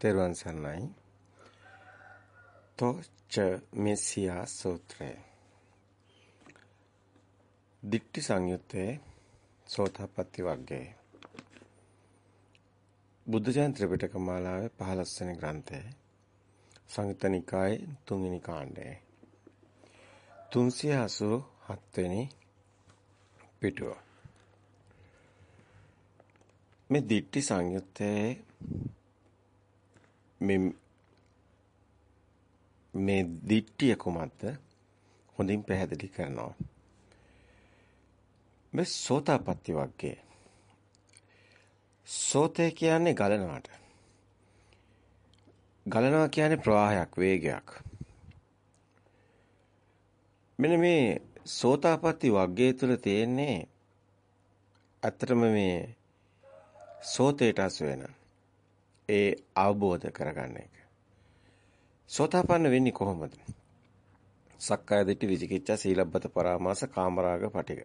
තෙරුවන් සරණයි. තොච මෙසියා සූත්‍රය. දිට්ඨි සංයුත්තේ සෝතාපට්ටි වර්ගයේ. බුද්ධ ජයන්ති ත්‍රිපිටක මාලාවේ 15 වෙනි ග්‍රන්ථය. සංයුත්ත නිකායේ 3 වෙනි කාණ්ඩය. 387 වෙනි පිටුව. මේ දිට්ඨි සංයුත්තේ මේ මේ දිට්ඨිය කුමක්ද? හොඳින් පැහැදිලි කරනවා. මේ සෝතාපට්ටි වර්ගයේ. සෝතේ කියන්නේ ගලනවාට. ගලනවා කියන්නේ ප්‍රවාහයක් වේගයක්. මෙන්න මේ සෝතාපට්ටි වර්ගයේ තුල තියෙන්නේ ඇත්තටම මේ සෝතේට අසු වෙන ඒ අවබෝධ කරගන්න එක. සෝතාපන්න වෙන්නේ කොහොමද? සක්කාය දිට්ඨි විචිකිච්ඡා සීලබ්බත පරාමාස කාමරාග පටික.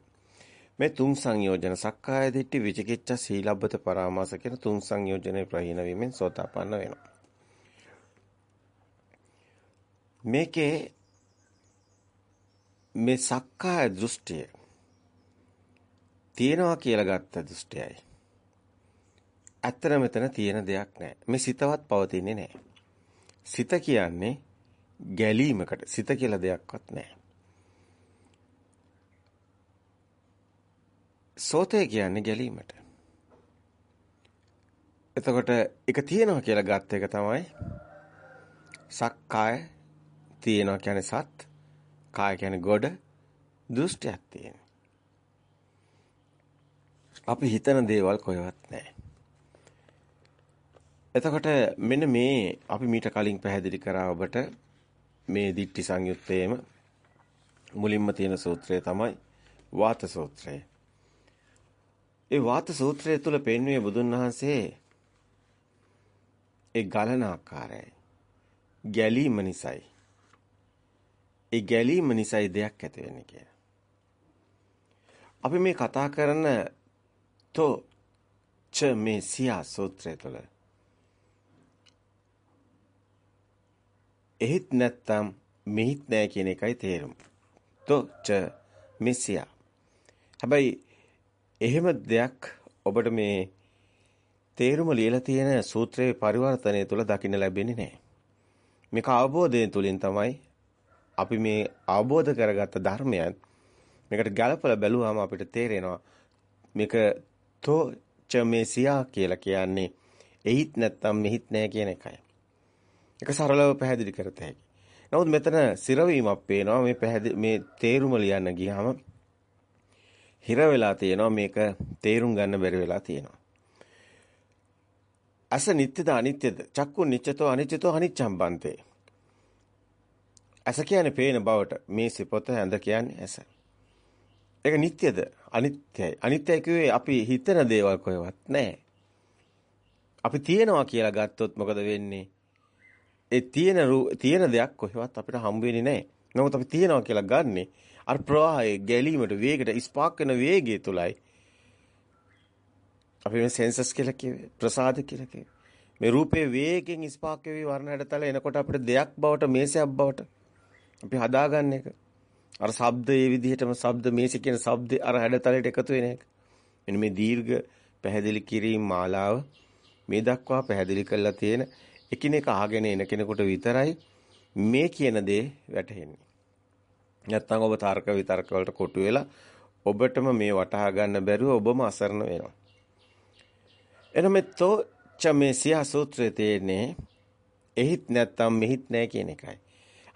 මේ තුන් සංයෝජන සක්කාය දිට්ඨි විචිකිච්ඡා සීලබ්බත පරාමාස කියන තුන් සංයෝජනේ ප්‍රහීන වීමෙන් සෝතාපන්න වෙනවා. මේකේ මේ සක්කාය දෘෂ්ටිය තියෙනවා කියලා ගත්ත දෘෂ්ටියයි ඇත්තට මෙතන තියෙන දෙයක් නැහැ. මේ සිතවත් පවතින්නේ නැහැ. සිත කියන්නේ ගැලීමකට. සිත කියලා දෙයක්වත් නැහැ. සෝතේ කියන්නේ ගැලීමට. එතකොට එක තියෙනවා කියලා ගත්ත එක තමයි සක්කාය තියෙනවා කියන්නේ සත් කාය කියන්නේ ගොඩ දෘෂ්ටියක් තියෙන. අපි හිතන දේවල් කොහෙවත් නැහැ. එතකොට මෙන්න මේ අපි මීට කලින් පැහැදිලි කරා ඔබට මේ දිට්ටි සංයුත්තේම මුලින්ම තියෙන සූත්‍රය තමයි වාත සූත්‍රය. ඒ වාත සූත්‍රය තුල පෙන්වුවේ බුදුන් වහන්සේ ඒ ගලන ආකාරයයි. ගැලීම නිසායි. ඒ ගැලීම නිසායි දෙයක් ඇති වෙන්නේ කියලා. අපි මේ කතා කරන තෝ ච මේ සියා සූත්‍රය තුළ එහෙත් නැත්තම් මෙහිත් නැහැ කියන එකයි තේරුම. තොච මෙසියා. හැබැයි එහෙම දෙයක් ඔබට මේ තේරුම ලියලා තියෙන සූත්‍රයේ පරිවර්තනය තුල දකින්න ලැබෙන්නේ නැහැ. මේක අවබෝධයෙන් තුලින් තමයි අපි මේ අවබෝධ කරගත්ත ධර්මයන් මේකට ගලපලා බැලුවාම අපිට තේරෙනවා මේක තෝ චමේසියා කියලා කියන්නේ එහිත් නැත්තම් මෙහිත් නැහැ කියන එකයි. ඒක සරලව පැහැදිලි කරත හැකි. නමුත් මෙතන සිරවීමක් පේනවා මේ පැහැදිලි මේ තේරුම ලියන්න ගියාම හිර වෙලා තියෙනවා මේක තේරුම් ගන්න බැරි වෙලා තියෙනවා. අස නිට්ටද අනිත්‍යද? චක්කු නිච්චතෝ අනිච්චතෝ අනිච්ඡම් බන්තේ. අස කියන්නේ පේන බවට මේ සිපොත ඇඳ කියන්නේ ඇස. ඒක නිට්ටයද? අනිත්‍යයි. අනිත්‍යයි කිව්වේ අපි හිතන දේවල් කොහෙවත් නැහැ. අපි තියනවා කියලා ගත්තොත් මොකද වෙන්නේ? ඒ තියෙන තියෙන දෙයක් කොහෙවත් අපිට හම්බ වෙන්නේ නැහැ. නමුත් අපි තියනවා කියලා ගන්නෙ අර ප්‍රවාහයේ ගැලීමට වේගයට ස්පාක් වෙන වේගය තුලයි අපි මේ සෙන්සස් කියලා කියවේ ප්‍රසාද කියලා කියවේ. මේ රූපේ වේගෙන් ස්පාක් වෙවි වර්ණ හැඩතල එනකොට අපිට දෙයක් බවට මේසයක් බවට අපි හදාගන්න එක. අර ශබ්ද ඒ විදිහටම ශබ්ද මේස කියන ශබ්ද අර හැඩතලයට එකතු වෙන එක. මෙන්න මේ දීර්ඝ පැහැදිලි කිරීම මාලාව මේ දක්වා පැහැදිලි කරලා තියෙන එකිනෙක අහගෙන එන කෙනෙකුට විතරයි මේ කියන දේ වැටහෙන්නේ. නැත්තම් ඔබ තර්ක විතර්ක වලට කොටු වෙලා ඔබටම මේ වටහා ගන්න බැරුව ඔබම අසරණ වෙනවා. එනමෙතෝ චමේසියා සූත්‍රයේ තියෙන්නේ එහිත් නැත්තම් මෙහිත් නැහැ කියන එකයි.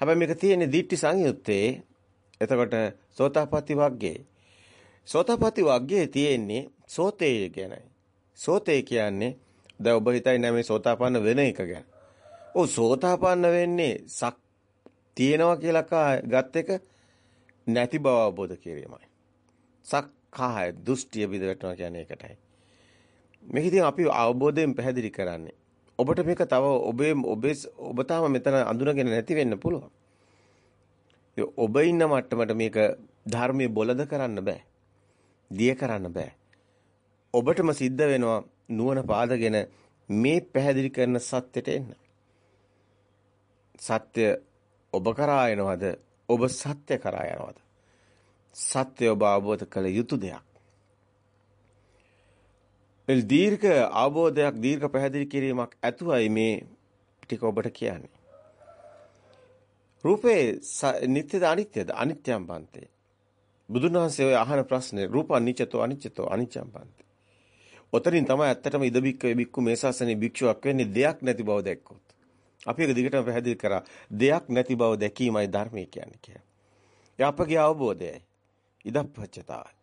හැබැයි මේක තියෙන්නේ දිට්ටි සංයුත්තේ. එතකොට සෝතාපට්ටි වග්ගයේ. සෝතාපට්ටි වග්ගයේ තියෙන්නේ සෝතේ කියනයි. සෝතේ කියන්නේ දැන් ඔබ හිතයි නෑ මේ සෝතාපන්න වෙන එක ගැන. ඔව් සෝතාපන්න වෙන්නේ සක් තියෙනවා කියලා ගත් එක නැති බව අවබෝධ කිරීමයි. සක්කාය දෘෂ්ටිය බිඳ වැටෙනවා කියන්නේ ඒකටයි. මේක ඉතින් අපි අවබෝධයෙන් පැහැදිලි කරන්නේ. ඔබට මේක තව ඔබේ ඔබේ ඔබ තාම මෙතන අඳුනගෙන නැති වෙන්න පුළුවන්. ඔබ ඉන්න මට්ටමට මේක ධර්මයේ බොලද කරන්න බෑ. දිය කරන්න බෑ. ඔබටම සිද්ධ වෙනවා නුවණ පාදගෙන මේ පැහැදිලි කරන සත්‍යයට එන්න. සත්‍ය ඔබ කරා එනවද? ඔබ සත්‍ය කරා යනවද? සත්‍ය ඔබ අවබෝධ කළ යුතු දෙයක්. එල් දීර්ඝ අවබෝධයක් දීර්ඝ පැහැදිලි කිරීමක් ඇතුවයි මේ ටික ඔබට කියන්නේ. රූපේ නිට්ටයද අනිත්‍යද? අනිත්‍යම් බන්තේ. බුදුන් වහන්සේ ඔය අහන ප්‍රශ්නේ රූප අනිච්චතෝ අනිච්චතෝ අනිච්චම් බන්තේ. ඔතනින් තමයි ඇත්තටම ඉදබික්ක බික්කු මේ ශාසනේ භික්ෂුවක් වෙන්නේ දෙයක් නැති බව දැක්කොත්. අපි ඒක දිගටම පැහැදිලි කරා. දෙයක් නැති බව දැකීමයි ධර්මය කියන්නේ කියලා. ඒ අපගේ අවබෝධයයි. ඉදප්පච්චතාවයි.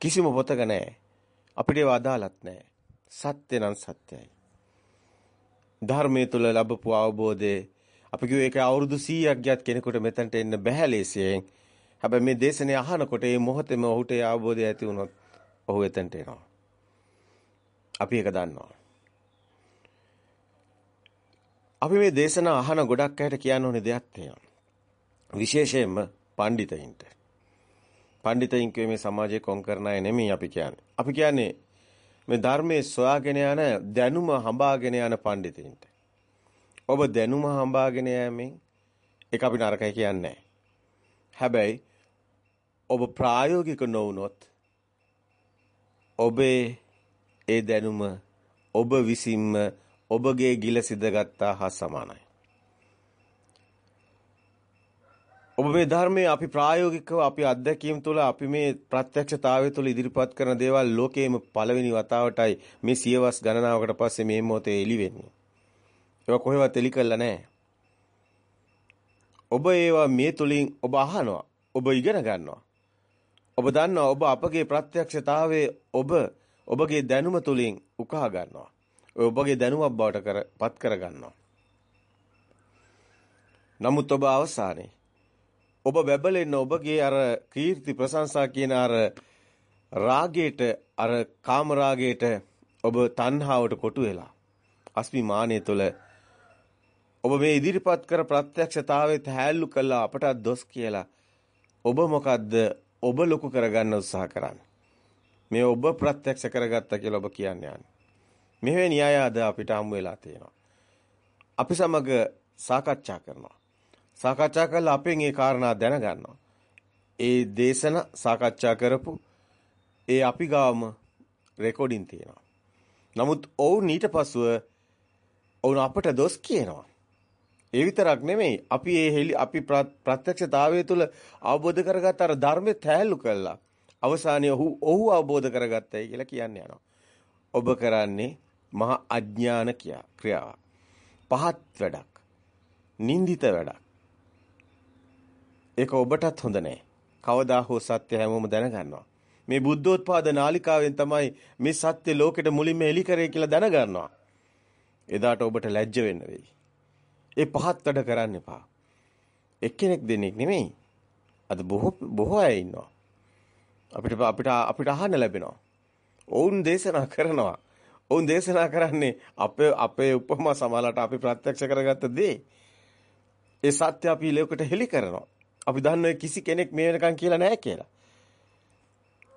කිසිම පොතක නැහැ. අපිට ඒව අදාළත් නැහැ. සත්‍ය නම් සත්‍යයි. ධර්මයේ තුල ලැබපු අවබෝධය අපි කිව්ව ඒක අවුරුදු 100ක් ගියත් කෙනෙකුට මෙතනට එන්න බැහැ ලේසියෙන්. හැබැයි මේ දේශනේ අහනකොට මේ මොහොතේම ඔහුට ඒ අවබෝධය ඇති වුණොත් ඔහු එතනට එනවා. අපි ඒක දන්නවා. අපි මේ දේශනා අහන ගොඩක් අයට කියන්න ඕනේ දෙයක් තියෙනවා. විශේෂයෙන්ම පඬිතයින්ට. පඬිතයින් කියවේ මේ සමාජයේ කොන් කරන අය නෙමෙයි අපි කියන්නේ. අපි කියන්නේ මේ ධර්මයේ සොයාගෙන යන දැනුම හඹාගෙන යන පඬිතයින්ට. ඔබ දැනුම හඹාගෙන යෑමෙන් ඒක අපි නරකයි කියන්නේ හැබැයි ඔබ ප්‍රායෝගික නොවුනොත් ඔබේ ඒ දැනුම ඔබ විසින්ම ඔබගේ ගිල සිදගත්තා හා සමානයි. ඔබ මේ ධර්මයේ අපි ප්‍රායෝගිකව අපි අත්දැකීම් තුළ අපි මේ ප්‍රත්‍යක්ෂතාවය තුළ ඉදිරිපත් කරන දේවල් ලෝකයේම පළවෙනි වතාවටයි මේ සියවස් ගණනාවකට පස්සේ මේ මොහොතේ එළි වෙන්නේ. ඒවා කොහෙවත් එලි කළා නැහැ. ඔබ ඒවා මේ තුලින් ඔබ අහනවා. ඔබ ඉගෙන ගන්නවා. ඔබ දන්නවා ඔබ අපගේ ප්‍රත්‍යක්ෂතාවයේ ඔබ ඔබගේ දැනුම තුලින් උකහා ගන්නවා. ඔය ඔබගේ දැනුමක් බවට කරපත් කර ගන්නවා. නමුත් ඔබ අවසානයේ ඔබ බැබලෙන්න ඔබගේ අර කීර්ති ප්‍රශංසා කියන අර රාගයට අර කාම රාගයට ඔබ තණ්හාවට කොටු වෙලා අස්මිමානය තුළ ඔබ මේ ඉදිරිපත් කර ප්‍රත්‍යක්ෂතාවයේ තැහැල්ලු කළා අපට දොස් කියලා ඔබ මොකද්ද ඔබ ලොකු කරගන්න උත්සාහ කරන්නේ මේ ඔබ ප්‍රත්‍යක්ෂ කරගත්තා කියලා ඔබ කියන්නේ යන්නේ. මෙවැනි අය අද අපිට හම් වෙලා තියෙනවා. අපි සමග සාකච්ඡා කරනවා. සාකච්ඡා කරලා අපෙන් ඒ කාරණා දැනගන්නවා. ඒ දේශන සාකච්ඡා කරපු ඒ අපි ගාවම රෙකෝඩින් තියෙනවා. නමුත් ඔවුන් ඊට පසුව ඔවුන් අපට දොස් කියනවා. ඒ විතරක් නෙමෙයි අපි ඒ හෙලි අපි ප්‍රත්‍යක්ෂතාවය තුළ අවබෝධ කරගත්ත අර ධර්මයේ තැහැල්ලු කළා. අවසානයේ ඔහු ඔහු අවබෝධ කරගත්තයි කියලා කියන්න යනවා. ඔබ කරන්නේ මහා අඥාන ක්‍රියාවක්. පහත් වැඩක්. නින්දිත වැඩක්. ඒක ඔබටත් හොඳ නෑ. කවදා හෝ සත්‍ය හැමෝම දැනගන්නවා. මේ බුද්ධෝත්පාද නාලිකාවෙන් තමයි මේ සත්‍ය ලෝකෙට මුලින්ම එලි කරේ කියලා දැනගන්නවා. එදාට ඔබට ලැජ්ජ වෙන්න වෙයි. ඒ පහත් වැඩ කරන්න එපා. එක්කෙනෙක් දෙන්නෙක් නෙමෙයි. අද බොහෝ බොහෝ අය ඉන්නවා. අපිට අපිට අපිට අහන්න ලැබෙනවා. ඔවුන් දේශනා කරනවා. ඔවුන් දේශනා කරන්නේ අපේ අපේ උපමා සමාලට අපි ප්‍රත්‍යක්ෂ කරගත්ත දේ. ඒ සත්‍ය අපි ලෝකෙට හෙළි කරනවා. අපි දන්නේ කිසි කෙනෙක් මේ වෙනකන් කියලා නැහැ කියලා.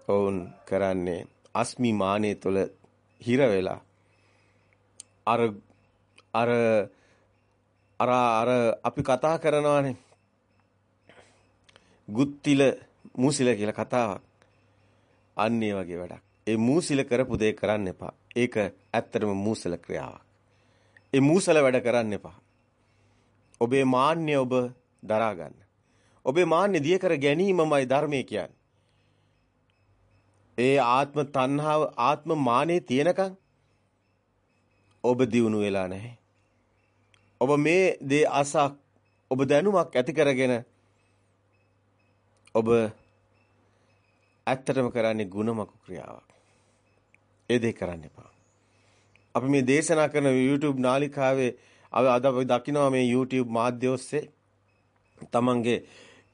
ඔවුන් කරන්නේ අස්මි මානෙ තුළ හිර වෙලා අර අර අර අර අපි කතා කරනවානේ ගුත්තිල මූසිල කියලා කතාවක් අන්න ඒ වගේ වැඩක්. ඒ මූසිල කරපු දේ කරන්න එපා. ඒක ඇත්තටම මූසල ක්‍රියාවක්. ඒ මූසල වැඩ කරන්න එපා. ඔබේ මාන්නය ඔබ දරා ගන්න. ඔබේ මාන්නය දිය කර ගැනීමමයි ධර්මය කියන්නේ. ඒ ආත්ම තණ්හාව ආත්ම මානෙ තියෙනකන් ඔබ දියුණු වෙලා නැහැ. ඔබ මේ දේ අසක් ඔබ දැනුමක් ඇති කරගෙන ඔබ ඇත්තටම කරන්නේ ಗುಣමක ක්‍රියාවක්. ඒ දෙක කරන්න එපා. අපි මේ දේශනා කරන YouTube නාලිකාවේ අද අපි දකිනවා මේ YouTube මාධ්‍ය ඔස්සේ තමන්ගේ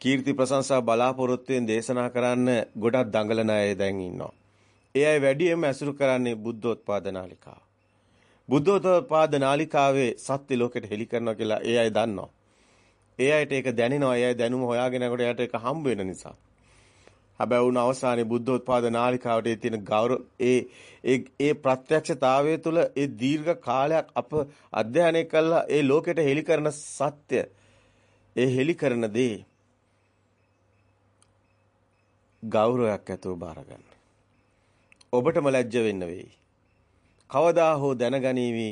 කීර්ති ප්‍රශංසා බලාපොරොත්තුෙන් දේශනා කරන්න ගොඩක් දඟලන අය දැන් ඉන්නවා. ඒ අය වැඩියෙන්ම ඇසුරු කරන්නේ බුද්ධෝත්පාද නාලිකාව. බුද්ධෝත්පාද නාලිකාවේ සත්‍ය ලෝකෙට හෙළි කරනවා කියලා ඒ අය දන්නවා. ඒ අයට ඒක දැනෙනවා. ඒ අය දැනුම හොයාගෙන යනකොට එයාට ඒක හම්බ වෙන නිසා. හැබැයි උන් අවසානයේ බුද්ධෝත්පාද නාලිකාවට තියෙන ගෞරව ඒ ඒ ඒ ප්‍රත්‍යක්ෂතාවය තුළ ඒ දීර්ඝ කාලයක් අප අධ්‍යයනය කළා ඒ ලෝකෙට හෙළි කරන සත්‍ය ඒ හෙළි කරන දේ ගෞරවයක් ඇතුව බාර ගන්න. ඔබටම ලැජ්ජ වෙන්න වෙයි. කවදා හෝ දැනගනීවි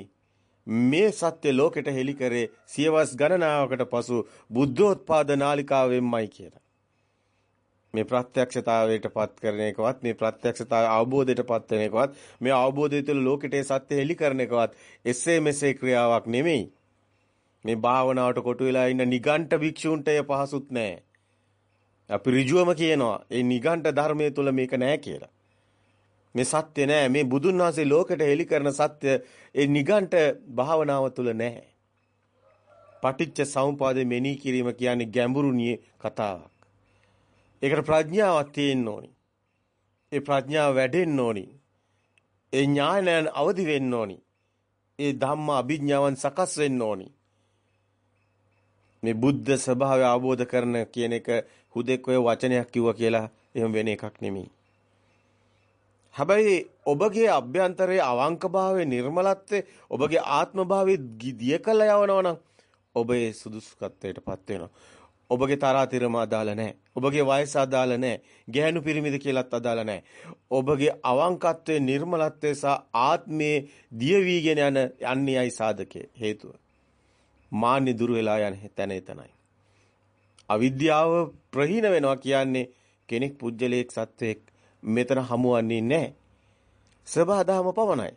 මේ සත්‍ය ලෝකෙට හෙළි කරේ සියවස් ගණනාවකට පසු බුද්ධෝත්පාද නාලිකාවෙන්මයි කියලා. මේ ප්‍රත්‍යක්ෂතාවයට පත් කරන එකවත් මේ ප්‍රත්‍යක්ෂතාවය අවබෝධයට පත් වෙන එකවත් මේ අවබෝධය තුළ ලෝකෙට සත්‍ය හෙළි කරන එකවත් එසේ මෙසේ ක්‍රියාවක් නෙමෙයි. මේ භාවනාවට කොටු වෙලා ඉන්න නිගණ්ඨ භික්ෂූන්ට එය පහසුත් නෑ. අපි ඍජුවම කියනවා ඒ නිගණ්ඨ ධර්මයේ තුල මේක නෑ කියලා. මේ සත්‍ය නෑ මේ බුදුන් වහන්සේ ලෝකෙට හෙළි කරන සත්‍ය ඒ නිගණ්ඨ භාවනාව තුල නෑ. පටිච්ච සමුපාදේ මෙනෙහි කිරීම කියන්නේ ගැඹුරු කතාවක්. ඒකට ප්‍රඥාවක් තියෙන්න ඕනි. ඒ ප්‍රඥාව වැඩෙන්න ඕනි. ඒ ඥානයන් අවදි වෙන්න ඕනි. ඒ ධම්ම අභිඥාවන් සකස් වෙන්න ඕනි. මේ බුද්ධ ස්වභාවය අවබෝධ කරන කියන එක හුදෙක් ඔය වචනයක් කිව්වා කියලා එහෙම වෙන එකක් නෙමෙයි. හැබැයි ඔබගේ අභ්‍යන්තරයේ අවංකභාවයේ නිර්මලත්වයේ ඔබගේ ආත්මභාවයේ දිය කළ යවනවා නම් ඔබේ සුදුසුකත්වයටපත් වෙනවා. ඔබගේ තරාතිරම අදාළ නැහැ. ඔබගේ වයස අදාළ නැහැ. ගැහැණු පිරිමිද කියලාත් අදාළ නැහැ. ඔබගේ අවංකත්වයේ නිර්මලත්වයේ සහ ආත්මයේ දිය වීගෙන යන යන්නේයි සාධකයේ හේතුව. මාන්නේ දුර වෙලා යන තැන එතනයි. අවිද්‍යාව ප්‍රහීන වෙනවා කියන්නේ කෙනෙක් පුජ්‍යලයක් සත්වයක් මෙතන හමුවන්නේ නැහැ. සබහාදහම පවණයි.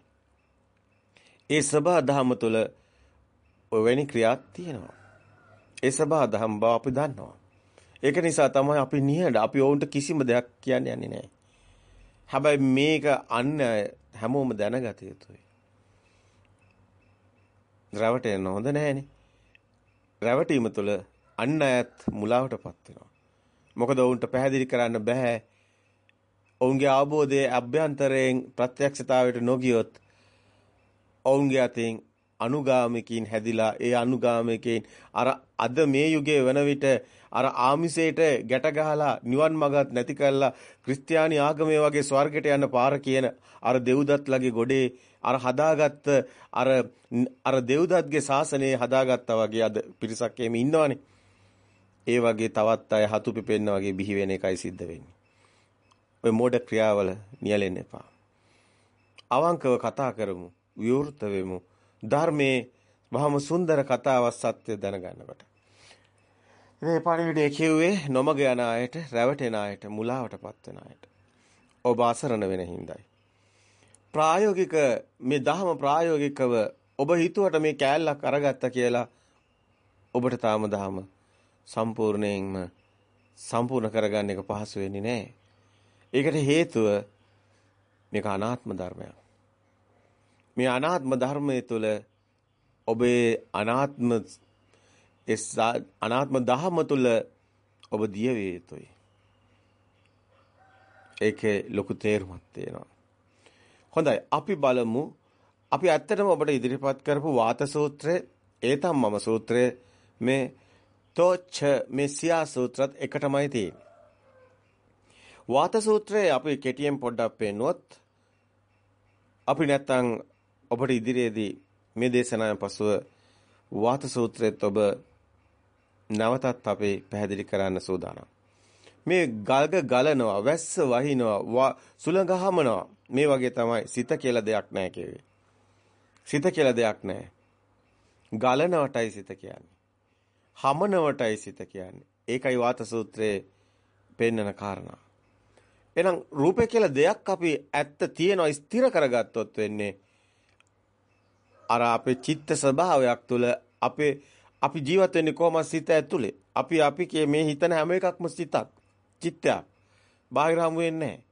ඒ සබහාදහම තුළ ඔවැනි ක්‍රියාවක් තියෙනවා. ඒ සබහාදහම බව අපි දන්නවා. ඒක නිසා තමයි අපි නිහඬ අපි ඔවුන්ට කිසිම දෙයක් කියන්න යන්නේ නැහැ. හැබැයි මේක අන්න හැමෝම දැනගත යුතුයි. රැවටෙන්න හොඳ නැහැනේ. රැවටීම තුළ අන්න අයත් මුලාවටපත් වෙනවා. මොකද ඔවුන්ට පැහැදිලි කරන්න බෑ. ඔවුන්ගේ අවබෝධයේ අභ්‍යන්තරයෙන් ප්‍රත්‍යක්ෂතාවයට නොගියොත් ඔවුන්ගේ අතින් අනුගාමිකින් හැදිලා ඒ අනුගාමිකයින් අර අද මේ යුගයේ වන විට අර ආමිසයට ගැට ගහලා නිවන් මගත් නැති කරලා ක්‍රිස්තියානි ආගමේ වගේ ස්වර්ගයට යන්න පාර කියන අර දෙව්දත්ලගේ ගොඩේ අර හදාගත්ත අර අර දෙව්දත්ගේ ශාසනය හදාගත්තා වගේ අද පිරිසක් එහෙම ඉන්නවනේ. ඒ වගේ තවත් අය හතු පිපෙන්න වගේ බිහි වෙන එකයි සිද්ධ වෙන්නේ. ඔය මෝඩ ක්‍රියාවල නියැලෙන්න එපා. අවංකව කතා කරමු, විවෘත වෙමු. ධර්මයේ වහම සුන්දර කතාවක් සත්‍ය දැනගන්නකොට. මේ පණිවිඩය කිව්වේ නොමග යන අයට, රැවටෙන අයට, මුලාවටපත් වෙන අයට. ඔබ අසරණ වෙන හිඳයි. ප්‍රායෝගික මේ දහම ප්‍රායෝගිකව ඔබ හිතුවට මේ කෑල්ලක් අරගත්ත කියලා ඔබට තාම දහම සම්පූර්ණයෙන්ම සම්පූර්ණ කරගන්න එක පහසු වෙන්නේ නැහැ. ඒකට හේතුව මේක අනාත්ම ධර්මයක්. මේ අනාත්ම ධර්මයේ තුල ඔබේ අනාත්ම අනාත්ම දහම තුල ඔබ දිය වේ යුතුයි. ඒකේ ලොකු තේරුමක් තියෙනවා. හොඳයි අපි බලමු අපි ඇත්තටම ඔබට ඉදිරිපත් කරපු වාත සූත්‍රය ඒතම් මම සූත්‍රය මේ තෝච්ච මේ සියා සූත්‍රත් එකටමයි තියෙන්නේ. වාත සූත්‍රය අපි කෙටියෙන් පොඩ්ඩක් පෙන්නුවොත් අපි නැත්තම් ඔබට ඉදිරියේදී මේ දේශනාවෙන් පසුව වාත සූත්‍රයත් ඔබ නැවතත් අපි පැහැදිලි කරන්න සූදානම්. මේ ගල්ග ගලනවා වැස්ස වහිනවා සුළඟ හමනවා මේ වගේ තමයි සිත කියලා දෙයක් නැහැ කිව්වේ. සිත කියලා දෙයක් නැහැ. ගලනවටයි සිත කියන්නේ. හමනවටයි සිත කියන්නේ. ඒකයි වාත සූත්‍රයේ පෙන්නන කාරණා. එහෙනම් රූපේ කියලා දෙයක් අපි ඇත්ත තියනවා ස්ථිර කරගත්තොත් වෙන්නේ අර අපේ චිත්ත ස්වභාවයක් තුළ අපේ අපි ජීවත් වෙන්නේ කොහොමද සිත ඇතුලේ. අපි අපි මේ හිතන හැම එකක්ම සිතක්. චිත්තයක්. බාහිර හමු වෙන්නේ නැහැ.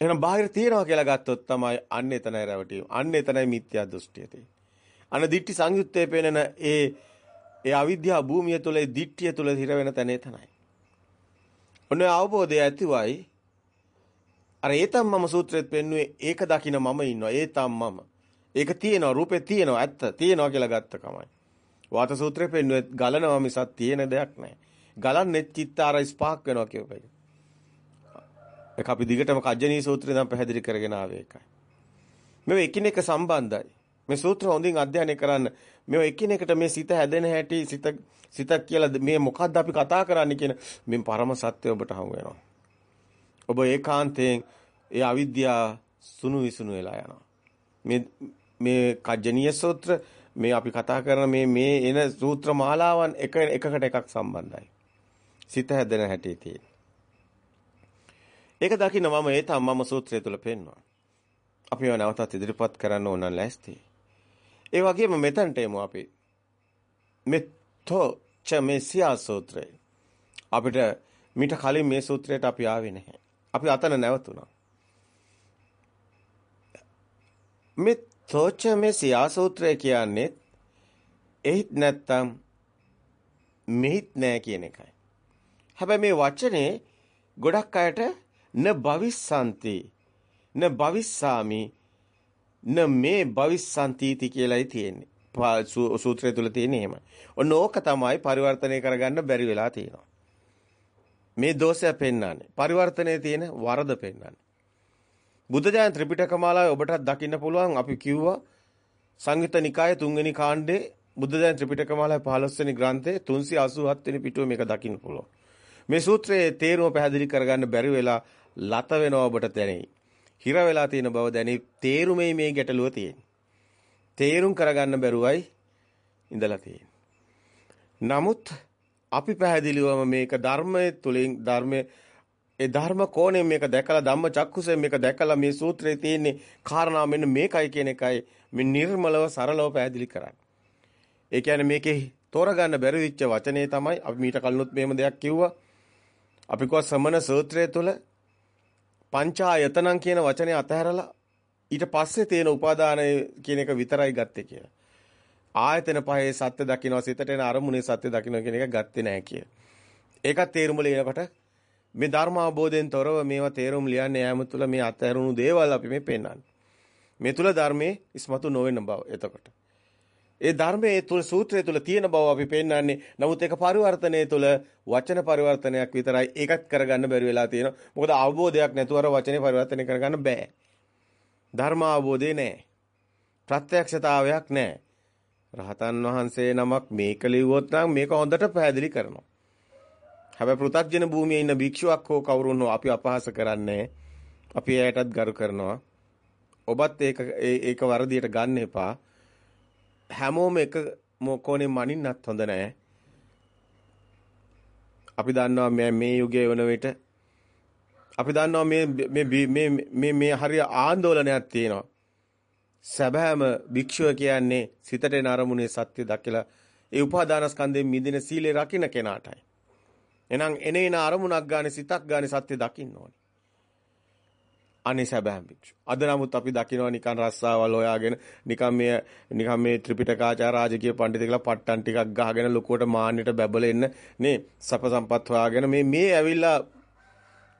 එහෙනම් බාහිර තියනවා කියලා ගත්තොත් තමයි අන්න එතනයි රැවටීම. අන්න එතනයි මිත්‍යා දෘෂ්ටිය තියෙන්නේ. අන්න දිට්ටි සංයුත්තේ පෙනෙන ඒ ඒ අවිද්‍යාව භූමිය තුල ඒ දිට්ඨිය තුල හිර වෙන තැන එතනයි. ඔන්න අවබෝධය ඇතිවයි අර ඒතම් මම සූත්‍රෙත් පෙන්නුවේ ඒක දකින මම ඉන්නවා ඒතම් මම. ඒක තියෙනවා රූපේ තියෙනවා ඇත්ත තියෙනවා කියලා ගත්ත කමයි. වාත සූත්‍රේ පෙන්නුවේ ගලනවා මිසක් තියෙන දෙයක් නැහැ. ගලන්නේ චිත්තාර ස්පාක් වෙනවා කියපයි. ඒක අපි දිගටම කජ්ජනී සූත්‍රය නම් පැහැදිලි කරගෙන ආවේ ඒකයි. මේ එකිනෙක සම්බන්ධයි. මේ සූත්‍ර හොඳින් අධ්‍යයනය කරන්න. මේ එකිනෙකට මේ සිත හැදෙන හැටි සිත සිත කියලා මේ මොකද්ද අපි කතා කරන්නේ කියන මේ පරම සත්‍ය ඔබට හමු වෙනවා. ඔබ ඒකාන්තයෙන් ඒ අවිද්‍යාව සුණු විසුණු වෙලා යනවා. මේ මේ කජ්ජනීය සූත්‍ර මේ අපි කතා කරන මේ මේ එන සූත්‍ර මාලාවන් එක එකකට එකක් සම්බන්ධයි. සිත හැදෙන හැටි තියෙන. ඒක දකින්න මම ඒ තමම සූත්‍රය තුල පෙන්වනවා. අපිව නැවතත් ඉදිරිපත් කරන්න ඕන ලෑස්ති. ඒ වගේම මෙතනට එමු අපි. මෙතෝ ච මෙසියා සූත්‍රය. අපිට මීට කලින් මේ සූත්‍රයට අපි ආවේ නැහැ. අපි අතන නැවතුණා. මේ තෝච මෙසියා සූත්‍රය කියන්නේ එහිත් නැත්තම් මෙහිත් නෑ කියන එකයි. හැබැයි මේ වචනේ ගොඩක් අයට න භවිස්සanti න භවිස්සාමි න මේ භවිස්සantiති කියලායි තියෙන්නේ. සූත්‍රය තුල තියෙන එහෙම. ඔන්න ඕක තමයි පරිවර්තනය කරගන්න බැරි වෙලා තියෙනවා. මේ දෝෂය පෙන්වන්නේ. පරිවර්තනයේ තියෙන වරද පෙන්වන්නේ. බුද්ධ ජයන් ත්‍රිපිටක මාලාවේ ඔබටත් දකින්න පුළුවන් අපි කිව්වා සංයුත්ත නිකායේ තුන්වෙනි කාණ්ඩේ බුද්ධ ජයන් ත්‍රිපිටක මාලාවේ 15 වෙනි ග්‍රන්ථයේ 387 වෙනි පිටුවේ මේක දකින්න පුළුවන්. මේ සූත්‍රයේ තේරුම පැහැදිලි කරගන්න බැරි වෙලා ලත වෙනව ඔබට දැනෙයි. හිර වෙලා තියෙන බව දැනෙයි. තේරුමේ මේ ගැටලුව තියෙන්නේ. තේරුම් කරගන්න බැරුවයි ඉඳලා තියෙන්නේ. නමුත් අපි පැහැදිලිවම මේක ධර්මයේ තුලින් ධර්මයේ ඒ ධර්ම කෝණයෙන් මේක දැකලා ධම්ම චක්කුසෙන් මේක දැකලා මේ සූත්‍රයේ තියෙන්නේ කාරණා මෙන්න මේකයි කියන එකයි මේ නිර්මලව සරලව පැහැදිලි කරන්නේ. ඒ කියන්නේ මේකේ තෝරගන්න බැරි වෙච්ච වචනේ තමයි අපි මීට කලිනුත් මේම දෙයක් කිව්වා. අපි කව සමන සූත්‍රය තුල පංචායතනං කියන වචනේ අතහැරලා ඊට පස්සේ තියෙන උපාදානය කියන එක විතරයි ගත්තේ කියලා. ආයතන පහේ සත්‍ය දකින්න සිතට එන අරමුණේ සත්‍ය දකින්න කියන එක ගත්තේ නැහැ කිය. ඒකත් තේරුම ලියනකොට මේ ධර්ම අවබෝධයෙන් තොරව මේවා තේරුම් ලියන්න යාම තුළ මේ අතහැරුණු දේවල් අපි මේ පෙන්වන්නේ. මේ තුල ධර්මයේ ඉස්මතු නොවන බව එතකොට. ඒ ධර්මයේ තුල සූත්‍රය තුල තියෙන බව අපි පෙන්වන්නේ. නමුත් ඒක පරිවර්තනයේ තුල වචන පරිවර්තනයක් විතරයි ඒකත් කරගන්න බැරි වෙලා තියෙනවා. මොකද අවබෝධයක් නැතුව අර වචනේ පරිවර්තනය කරගන්න බෑ. ධර්ම අවබෝධේ නැහැ. ප්‍රත්‍යක්ෂතාවයක් නැහැ. රහතන් වහන්සේ නමක් මේක ලිව්වොත් නම් මේක හොඳට පැහැදිලි කරනවා. හැබැයි පෘථග්ජන භූමියේ ඉන්න භික්ෂුවක් හෝ කවුරුන් හෝ අපි අපහාස කරන්නේ අපි එයටත් ගරු කරනවා. ඔබත් ඒක ඒක වරදියට ගන්න එපා. හැමෝම එක කොනේ මනින්නත් හොඳ නැහැ. අපි දන්නවා මේ මේ යුගයේ වන විට අපි දන්නවා මේ මේ මේ මේ මේ හරිය ආందోලනයක් තියෙනවා. සැබෑම භික්ෂුව කියන්නේ සිතට එන අරමුණේ සත්‍ය දකලා ඒ උපාදානස්කන්ධයෙන් මිදින සීලේ රකින්න කෙනාටයි. එහෙනම් එනේන අරමුණක් ගානේ සිතක් ගානේ සත්‍ය දකින්න ඕනේ. අනේ සැබෑම භික්ෂු. අද නමුත් අපි දකිනවා නිකන් රස්සාවල් හොයාගෙන නිකන් මේ නිකන් මේ ත්‍රිපිටකාචාර රාජකීය පඬිතු කියලා පට්ටන් ටිකක් ගහගෙන ලොකුවට මාන්නයට බැබලෙන්න නේ සප සම්පත් හොයාගෙන මේ මේ ඇවිල්ලා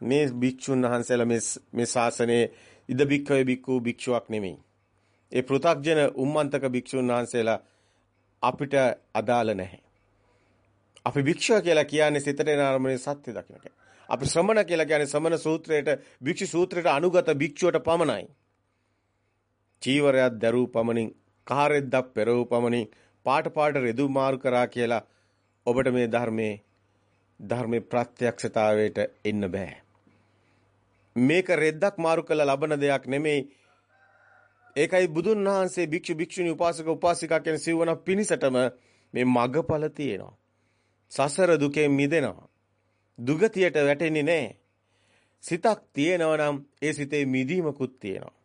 මේ භික්ෂුන් වහන්සේලා මේ මේ ශාසනයේ ඉද බික්කවේ බික්කු භික්ෂුවක් නෙමෙයි. ඒ පෘ탁ජන උම්මන්තක භික්ෂුන් වහන්සේලා අපිට අදාළ නැහැ. අපි භික්ෂුව කියලා කියන්නේ සිතට එන අරමුණේ සත්‍ය දකින්නට. අපි ශ්‍රමණ කියලා කියන්නේ ශ්‍රමණ සූත්‍රයට භික්ෂු සූත්‍රයට අනුගත භික්ෂුවට පමණයි. චීවරයක් දරූ පමණින් කාරෙද්දක් පෙරවූ පමණින් පාට පාට රෙදු මාරු කරා කියලා ඔබට මේ ධර්මයේ ධර්මයේ ප්‍රත්‍යක්ෂතාවයට එන්න බෑ. මේක රෙද්දක් මාරු කළ ලබන දෙයක් නෙමෙයි. ඒකයි බුදුන් වහන්සේ භික්ෂු භික්ෂුණී උපාසක උපාසිකා කියන සිවණ පිනිසටම මේ මගඵල තියෙනවා. සසර දුකෙන් මිදෙනවා. දුගතියට වැටෙන්නේ නැහැ. සිතක් තියෙනවා නම් ඒ සිතේ මිදීමකුත් තියෙනවා.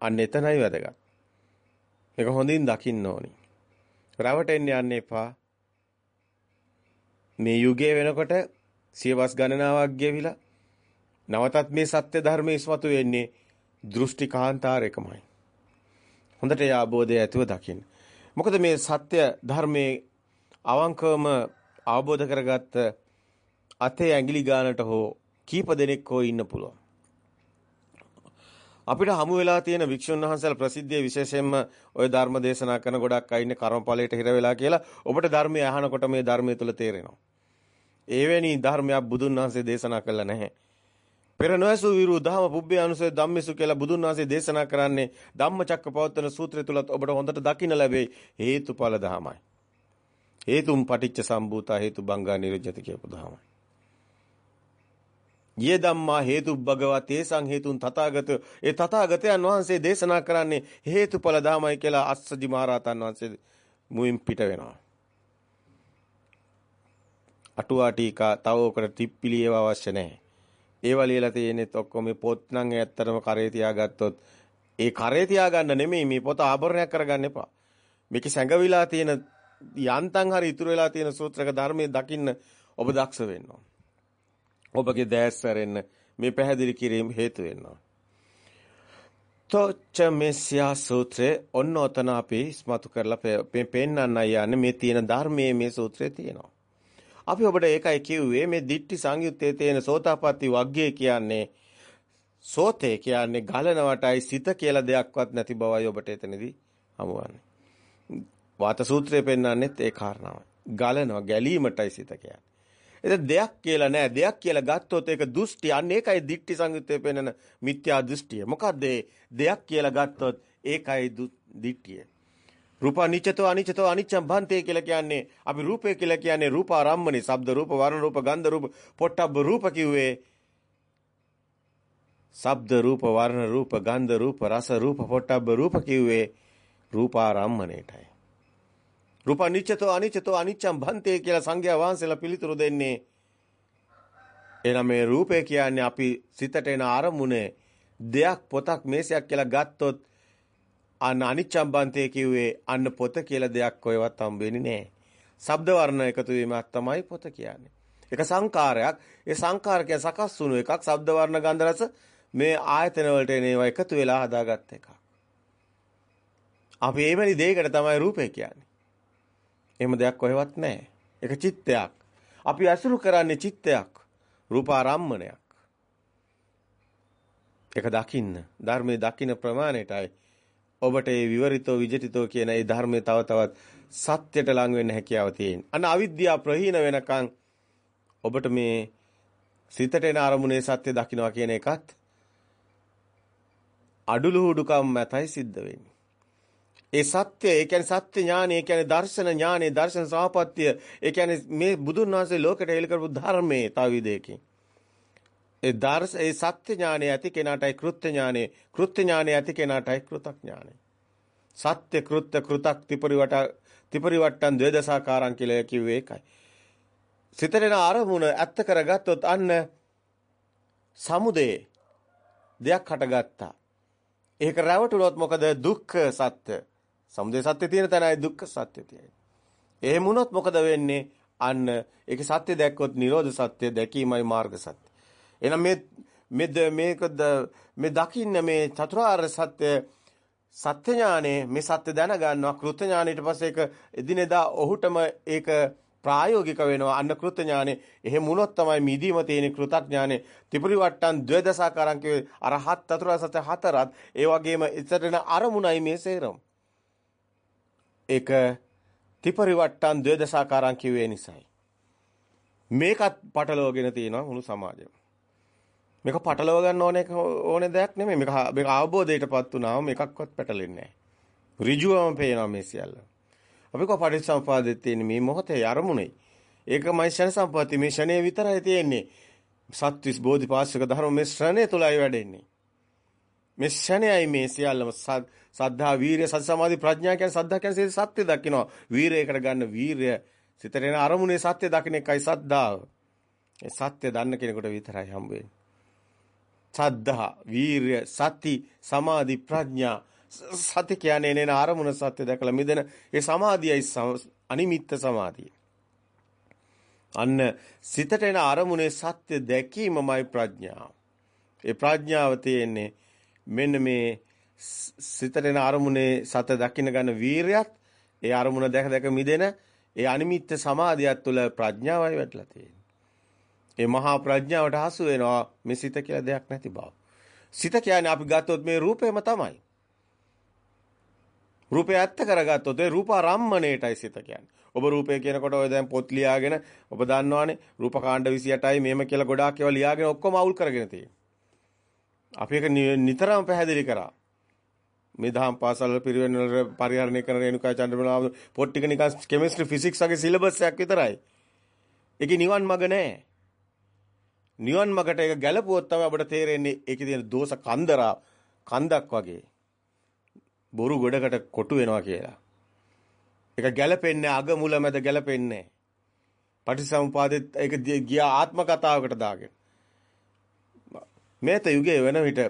අන්න එතනයි වැදගත්. මේක හොඳින් දකින්න ඕනි. රවටෙන්න යන්න එපා. මේ යුගයේ වෙනකොට සියවස් ගණනාවක් ගෙවිලා නවතත් මේ සත්‍ය ධර්මයේ ඉස්මතු වෙන්නේ දෘෂ්ටි කාන්තාර එකමයි. හොඳට ඒ ආબોධය ඇතුව දකින්න. මොකද මේ සත්‍ය ධර්මයේ අවංකවම අවබෝධ කරගත්ත අතේ ඇඟිලි ගන්නට හෝ කීප දෙනෙක් හෝ ඉන්න පුළුවන්. අපිට හමු වෙලා තියෙන වික්ෂුන් වහන්සේලා ප්‍රසිද්ධියේ විශේෂයෙන්ම ওই ධර්ම දේශනා කරන ගොඩක් අය ඉන්නේ කර්මඵලයට හිර වෙලා කියලා ඔබට ධර්මය අහනකොට මේ ධර්මය තුල තේරෙනවා. එවැනි ධර්මයක් බුදුන් වහන්සේ දේශනා කළා නැහැ. පෙර නොයසු විරු දහම පුබ්බේ අනුසය ධම්මසු කියලා බුදුන් වහන්සේ දේශනා කරන්නේ ධම්මචක්කපවත්තන සූත්‍රය තුලත් ඔබට හොඳට දකින්න ලැබෙයි හේතුඵල ධමයි. හේතුම් පටිච්ච සම්භූතා හේතු බංගා නිරුජ්‍යති කියපු ධමයි. යේ ධම්මා හේතු භගවා තේසං හේතුන් තථාගත ඒ තථාගතයන් වහන්සේ දේශනා කරන්නේ හේතුඵල ධමයි කියලා අස්සජි මහරහතන් වහන්සේ මුවින් පිට වෙනවා. අටුවා ටීකා තව ඔකට ටිප්පිලි ඒව අවශ්‍ය නැහැ. ඒවා ලියලා තියෙනෙත් ඔක්කොම මේ පොත් නම් ඇත්තටම කරේ තියාගත්තොත් ඒ කරේ තියාගන්න නෙමෙයි මේ පොත ආභරණයක් කරගන්න එපා. මේකේ සැඟවිලා තියෙන යන්තම් හරි ඉතුරු වෙලා තියෙන සූත්‍රක ධර්මයේ දකින්න ඔබ දක්ෂ වෙන්න ඕන. ඔබගේ දැස් සැරෙන්න මේ පැහැදිලි කිරීම හේතු වෙනවා. තොච්ච මෙස්යා සූත්‍රේ ඔන්න ඔතන අපි ස්මතු කරලා පෙන්නන්න යන්නේ මේ තියෙන ධර්මයේ මේ සූත්‍රයේ තියෙනවා. අපි ඔබට ඒකයි කිව්වේ මේ දිට්ටි සංයුත්තේ තියෙන සෝතාපට්ටි වග්ගය කියන්නේ සෝතේ කියන්නේ ගලනවටයි සිත කියලා දෙයක්වත් නැති බවයි ඔබට එතනදී හමුවන්නේ. වාත සූත්‍රයේ පෙන්වන්නේත් ඒ කාරණාවයි. ගලනවා ගැලීමටයි සිත කියන්නේ. එතන දෙයක් කියලා නෑ දෙයක් කියලා ගත්තොත් ඒක දෘෂ්ටි අන්න ඒකයි දික්ටි සංයුත්තේ පෙන්වන මිත්‍යා දෘෂ්ටිය. මොකද්ද දෙයක් කියලා ගත්තොත් ඒකයි දික්ටිය. රූප අනිච්චතෝ අනිච්චතෝ අනිච්චම් භන්තේ කියලා කියන්නේ අපි රූපය කියලා කියන්නේ රූපාරම්මනේ ශබ්ද රූප වර්ණ රූප ගන්ධ රූප පොට්ටබ්බ රූප කිව්වේ. ශබ්ද රූප වර්ණ රූප ගන්ධ රූප රස රූප පොට්ටබ්බ රූප කිව්වේ රූපාරම්මණයටයි රූප අනිච්චතෝ අනිච්චතෝ අනිච්චම් භන්තේ කියලා සංඝයා වහන්සේලා පිළිතුරු දෙන්නේ. එහෙනම් මේ රූපය කියන්නේ අපි සිතට එන අරමුණේ දෙයක් පොතක් මේසයක් කියලා ගත්තොත් අන්න අනිච්චම් භන්තේ කිව්වේ අන්න පොත කියලා දෙයක් කොහෙවත් හම්බ වෙන්නේ නැහැ. ශබ්ද වර්ණ එකතු වීමක් තමයි පොත කියන්නේ. ඒක සංකාරයක්. ඒ සංකාරකයන් සකස් වුණු එකක්. ශබ්ද වර්ණ ගන්ධ රස මේ ආයතන වලට එන ඒවා එකතු වෙලා හදාගත්ත එකක්. අපි එවැනි දෙයකට තමයි රූපය කියන්නේ. එහෙම දෙයක් කොහෙවත් නැහැ. ඒක චිත්තයක්. අපි අසුරු කරන්නේ චිත්තයක්. රූපාරම්මණයක්. ඒක දකින්න. ධර්මයේ දකින්න ප්‍රමාණයටයි ඔබට මේ විවරිතෝ විජිතෝ කියන මේ ධර්මයේ තව තවත් සත්‍යයට ලං වෙන්න හැකියාව තියෙනවා. අන්න අවිද්‍යාව ප්‍රහීන වෙනකන් ඔබට මේ සිතට එන අරමුණේ සත්‍ය දකින්නවා කියන එකත් අඩුලුහුඩුකම් මතයි සිද්ධ වෙන්නේ. ඒ සත්‍ය ඒ කියන්නේ සත්‍ය ඥානය ඒ කියන්නේ දර්ශන ඥානය දර්ශන සමාපත්තිය ඒ කියන්නේ මේ බුදුන් වහන්සේ ලෝකයට එළි කරපු ධර්මයේ තව විදයකින් ඒ දර්ශ ඒ සත්‍ය ඥානය ඇති කෙනාටයි කෘත්‍ය ඥානය කෘත්‍ය ඥානය ඇති කෙනාටයි කෘතඥානය සත්‍ය කෘත්‍ය කෘතක් ත්‍රිපරිවට ත්‍රිපරිවට්ටන් ද්වේදසාකාරම් කියලා කිව්වේ ඒකයි සිතේන ආරමුණ ඇත්ත කරගත්තොත් අන්න සමුදේ දෙයක් හටගත්තා ඒක රැවටුනොත් මොකද දුක්ඛ සත්‍ය සමුදය සත්‍ය තියෙන තැනයි දුක්ඛ සත්‍ය තියෙන්නේ. එහෙම වුණොත් මොකද වෙන්නේ? අන්න ඒක සත්‍ය දැක්කොත් නිරෝධ සත්‍ය දැකීමයි මාර්ග සත්‍ය. එහෙනම් මේ මේ මේකද මේ දකින්න මේ චතුරාර්ය සත්‍ය සත්‍ය ඥානේ මේ සත්‍ය දැනගන්නවා. කෘත්‍ය ඥානෙට පස්සේ ඒක එදිනෙදා ඔහුටම ඒක ප්‍රායෝගික වෙනවා. අන්න කෘත ඥානෙ එහෙම වුණොත් තමයි මිදීම තියෙන කෘතඥානෙ. ත්‍රිපරිවට්ටන් ද්වේදසාකාරම් කියේ අරහත් චතුරාර්ය සත්‍ය හතරත්. ඒ වගේම ඉතරන අරමුණයි මේ සේරම. ඒක ත්‍රිපරිවට්ටන් ද්වේදසාකාරම් කිව්වේ නිසායි. මේකත් පටලවගෙන තියෙනවා මුළු සමාජෙම. මේක පටලව ගන්න ඕනේ ඕනේ දෙයක් නෙමෙයි මේක මේක අවබෝධයටපත් වුණාම මේකක්වත් පැටලෙන්නේ නැහැ ඍජුවම පේනවා මේ සියල්ල අපි කො පටිච්චසමුපාදෙත් තියෙන්නේ මේ මොහොතේ අරමුණේ. ඒකමයි ෂණ සම්පatti මේ ෂණේ විතරයි තියෙන්නේ. සත්‍විස් බෝධිපාශක ධර්ම මේ ශ්‍රණය තුලයි වැඩෙන්නේ. මේ ෂණයයි මේ සියල්ලම සද්ධා වීරිය සති සමාධි ප්‍රඥා කියන සද්ධා කියන සත්‍ය දකින්නවා. වීරයකට ගන්න වීරය සිතට එන අරමුණේ සත්‍ය දකින්න එකයි සද්ධාව. ඒ සත්‍ය දන්න කෙනෙකුට විතරයි හම්බ වෙන්නේ. සද්ධා වීරිය සති සමාධි ප්‍රඥා සති කියන්නේ එන ආරමුණ සත්‍ය දැකලා මිදෙන ඒ සමාධියයි අනිමිත්ත සමාධිය. අන්න සිතට එන ආරමුණේ සත්‍ය දැකීමමයි ප්‍රඥාව. ඒ ප්‍රඥාව තියෙන්නේ මෙන්න මේ සිතට එන ආරමුණේ සත්‍ය දකින්න ගන්න වීරයත් ඒ ආරමුණ දැක දැක මිදෙන ඒ අනිමිත්ත සමාධියත් තුළ ප්‍රඥාවයි වැටලා තියෙන්නේ. ඒ මහා ප්‍රඥාවට හසු වෙනවා මේ සිත කියලා දෙයක් නැති බව. සිත කියන්නේ අපි ගත්තොත් මේ රූපේම තමයි. රූපය ඇත්ත කරගත්තොත් ඒ රූපාරම්මණයටයි සිත කියන්නේ. ඔබ රූපය කියනකොට ඔය දැන් පොත් ලියාගෙන ඔබ දන්නවනේ රූපකාණ්ඩ 28යි මේම කියලා ගොඩාක් ඒවා ලියාගෙන ඔක්කොම අවුල් කරගෙන තියෙනවා. අපි ඒක නිතරම පැහැදිලි කරා. මේ දහම් පාසල් වල පිරිවෙන් වල පරිහරණය කරන රේණුකා චන්ද්‍රමලා පොත් ටික නිකන් කෙමිස්ට්‍රි ෆිසික්ස් වගේ සිලබස් එකක් විතරයි. ඒකේ නිවන් මඟ නැහැ. නිවන් මඟට ඒක ගැලපුවොත් තමයි අපිට තේරෙන්නේ ඒකේ තියෙන දෝෂ කන්දරා කන්දක් වගේ. බොරු ගොඩකට කොටු වෙනවා කියලා. ඒක ගැලපෙන්නේ අග මුල මැද ගැලපෙන්නේ පටිසමුපාදෙත් ඒක ගියා ආත්ම කතාවකට දාගෙන. මේත යුගයේ වෙන විට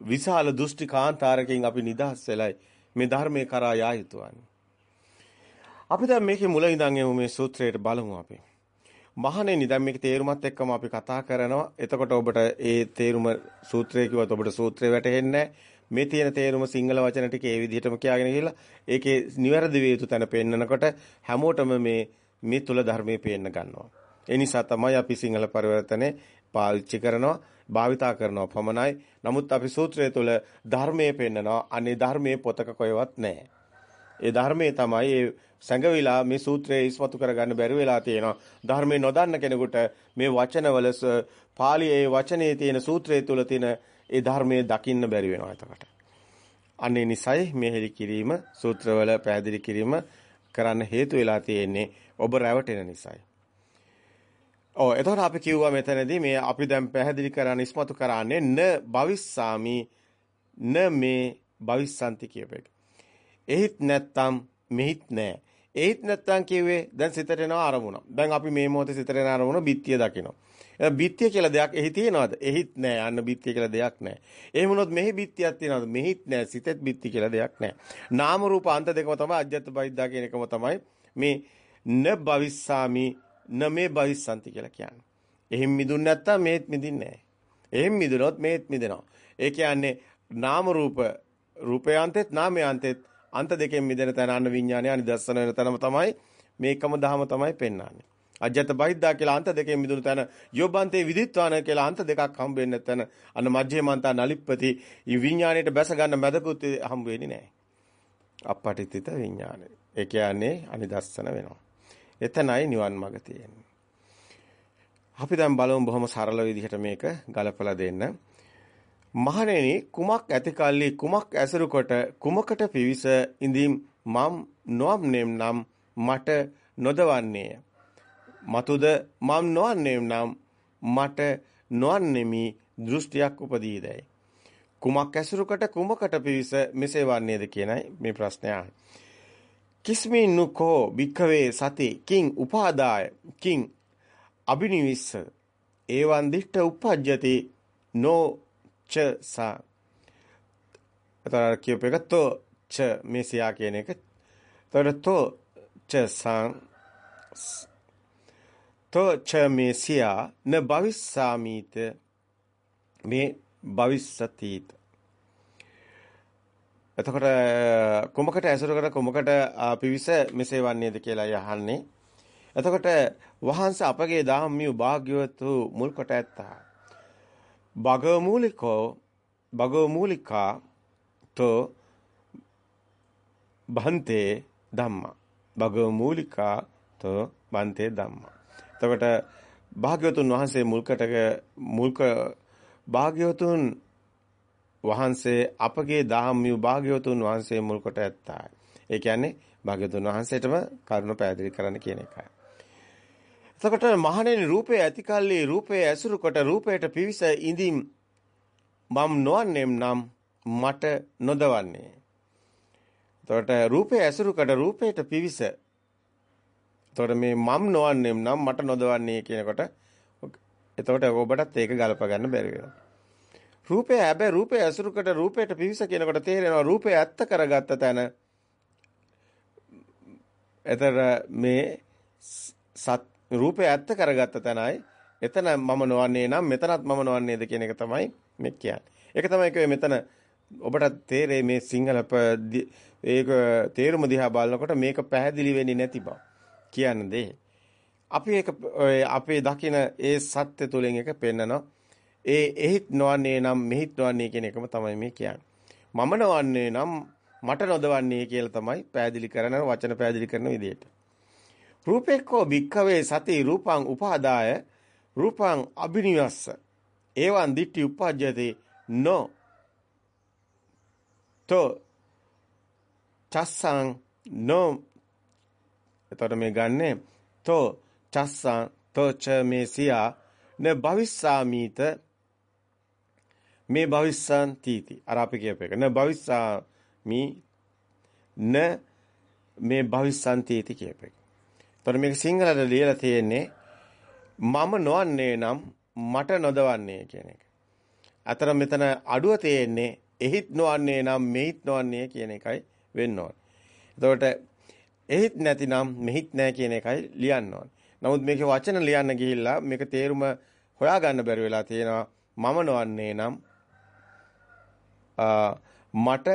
විශාල දෘෂ්ටි කාන්තාරකෙන් අපි නිදහස් වෙලයි මේ ධර්මයේ කරා යා යුතුයන්නේ. අපි දැන් මේකේ මුල ඉඳන් එමු මේ සූත්‍රයට බලමු අපි. මහණෙනි දැන් මේක තේරුමත් එක්කම අපි කතා කරනවා. එතකොට ඔබට ඒ තේරුම සූත්‍රය කිව්වත් ඔබට සූත්‍රය වැටහෙන්නේ මේ තියෙන තේරුම සිංහල වචන ටික ඒ විදිහටම කියාගෙන ගිහලා ඒකේ නිවැරදි වේ යුතු තැන පෙන්නකොට හැමෝටම මේ මේ තුල ධර්මයේ පේන්න ගන්නවා. ඒ නිසා තමයි අපි සිංහල පරිවර්තනේ පාවිච්චි කරනවා. භාවිතා කරනවා පමණයි. නමුත් අපි සූත්‍රය තුළ ධර්මයේ පෙන්නනවා. අනේ ධර්මයේ පොතක කොහෙවත් නැහැ. ඒ ධර්මයේ තමයි ඒ සැඟවිලා මේ සූත්‍රයේ ඉස්මතු කරගන්න බැරි වෙලා තියෙනවා. ධර්මයේ නොදන්න කෙනෙකුට මේ වචනවල පාළියේ වචනේ තියෙන සූත්‍රයේ තුල තියෙන ඒ ධර්මයේ දකින්න බැරි වෙනවා එතකොට. අනේ නිසයි මේ හෙලි කිරීම සූත්‍රවල පැහැදිලි කිරීම කරන්න හේතු වෙලා තියෙන්නේ ඔබ රැවටෙන නිසායි. ඔව් එතකොට අපි කිව්වා මෙතනදී මේ අපි දැන් පැහැදිලි කරන්න ඉස්මතු කරන්නේ න භවිස්සාමි න මේ භවිස්සanti කියප එක. එහිත් නැත්තම් මෙහිත් නෑ. එහිත් නැත්තම් කිව්වේ දැන් සිතට එනවා අරමුණ. දැන් අපි මේ මොහොතේ සිතට එන අරමුණ බිත්තිය දකිනවා. එහෙනම් බිත්තිය කියලා දෙයක් එහි තියෙනවද? එහිත් නෑ. අන්න බිත්තිය කියලා දෙයක් නෑ. එහෙම වුණොත් මෙහි බිත්තියක් තියෙනවද? මෙහිත් නෑ. සිතෙත් බිත්ති කියලා දෙයක් නෑ. නාම රූප අන්ත දෙකම තමයි අජ්ජත් බයිද්දා කියන එකම තමයි මේ න භවිස්සාමි නමේ භවිස්සanti කියලා කියන්නේ. එහෙන් මිදුන්නේ නැත්තම් මේත් මිදින්නේ නැහැ. එහෙන් මිදුනොත් මේත් මිදෙනවා. ඒ කියන්නේ නාම රූප රූපයාන්තෙත් නාමයාන්තෙත් අන්ත දෙකෙන් මිදෙන තැන අන්න විඥානය අනිදස්සන වෙන තැනම තමයි මේකම දහම තමයි පෙන්වන්නේ. අජ්ජත බහිද්දා කියලා අන්ත දෙකෙන් මිදුණු තැන යොබ්බන්තේ විදිත්වාන කියලා අන්ත දෙකක් හම්බ වෙන්න තැන අන්න මජ්ජේමන්තා නලිප්පති විඥාණයට බැස ගන්න මැදකුත් හම්බ වෙන්නේ නැහැ. අපපටිතිත විඥානය. ඒ කියන්නේ අනිදස්සන වෙනවා. එතනයි නිවන් මඟ තියෙන්නේ. අපි දැන් බලමු බොහොම සරල විදිහට මේක ගලපලා දෙන්න. මහණෙනි කුමක් ඇති කල්ලි කුමක් ඇසුරු කොට කුමකට පිවිස ඉඳිම් මම් නොම්නෙම් නම් මට නොදවන්නේය. මතුද මම් නොවන්නේම් නම් මට නොවන්නේමි දෘෂ්ටියක් උපදීදයි. කුමක් ඇසුරු කොට කුමකට පිවිස මෙසේ වන්නේද කියනයි මේ ප්‍රශ්නය අහන්නේ. කිස්මින් නුකෝ භික්ඛවේ සති කිං උපාදාය කිං අබිනිවිස්ස ඒවන් දිෂ්ඨ උපජ්ජති නෝ ච සා. එතන කියප එක තෝ ච මේසියා කියන එක. තොර තෝ ච සං. තෝ ච මේසියා න භවිස්සාමීත. මේ භවිස්සතිත. එතකොට කොමකට ඇසුරු කර කොමකට පිවිස මෙසේ වන්නේද කියලා යහන්නේ. එතකොට වහන්සේ අපගේ දාම්මිය භාග්‍යවතු මුල් කොට ඇත්තා. භගව මූලිකෝ භගව මූලිකා තෝ බන්තේ ධම්මා. භගව මූලිකා තෝ බන්තේ ධම්මා. එතකොට භාග්‍යවතුන් වහන්සේ මුල්කටක මුල්ක භාග්‍යවතුන් වහන්සේ අපගේ දහම් විභාගයතුන් වහන්සේ මුල් කොට ඇත්තා. ඒ කියන්නේ භාග්‍යතුන් වහන්සේටම කරුණ පැහැදිලි කරන්න කියන එකයි. එතකොට මහණෙනි රූපේ ඇතිකල්ලි රූපේ ඇසුරු කොට රූපයට පිවිස ඉඳින් මම් නොවන්නේම් නම් මට නොදවන්නේ. එතකොට රූපේ ඇසුරු කොට රූපයට පිවිස එතකොට මේ මම් නොවන්නේම් නම් මට නොදවන්නේ කියනකොට එතකොට ඔබටත් ඒක ගලප ගන්න බැරි වෙනවා. රූපය හැබැයි රූපය ඇසුරුකට රූපයට පිවිස කියනකොට තේරෙනවා රූපය ඇත්ත කරගත්ත තැන එතර මේ සත් රූපය ඇත්ත කරගත්ත තැනයි එතන මම නොවන්නේ නම් මෙතනත් මම නොවන්නේද කියන එක තමයි මේ කියන්නේ. ඒක තමයි කිව්වේ මෙතන ඔබට තේරෙයි මේ සිංහල ඒක තේරුම දිහා බලනකොට මේක පැහැදිලි වෙන්නේ නැති බව කියන්නේ. අපි ඒක අපේ දකින ඒ සත්‍ය තුලින් එක පෙන්නනවා ඒ එහිත් නොවන්නේ නම් මෙහිත් නොවන්නේ කියන එකම තමයි මේ කියන්නේ. මම නොවන්නේ නම් මට නොදවන්නේ කියලා තමයි පැහැදිලි කරන වචන පැහැදිලි කරන විදිහට. රූපේකෝ භික්ඛවේ සති රූපං උපාදාය රූපං අබිනිවස්ස එවං දිට්ඨි උපජ්ජති නො තෝ චස්සං නො. එතකොට මේ ගන්නෙ තෝ චස්සං තෝ ච මේසියා න භවිස්සාමීත. මේ භවිස්සන් තීති අර අපි කියප එක. න භවිස්සාමි න මේ භවිස්සන් තීති කියප එක. එතකොට මේක සිංහලට ලියලා තියෙන්නේ මම නොවන්නේ නම් මට නොදවන්නේ කියන එක. අතර මෙතන අඩුව තියෙන්නේ එහිත් නොවන්නේ නම් මෙහිත් නොවන්නේ කියන එකයි වෙන්න ඕනේ. එතකොට එහිත් නැතිනම් මෙහිත් නැහැ කියන එකයි ලියන්න ඕනේ. නමුත් මේකේ වචන ලියන්න ගිහිල්ලා මේක තේරුම හොයාගන්න බැරි වෙලා තියෙනවා. මම නොවන්නේ නම් මට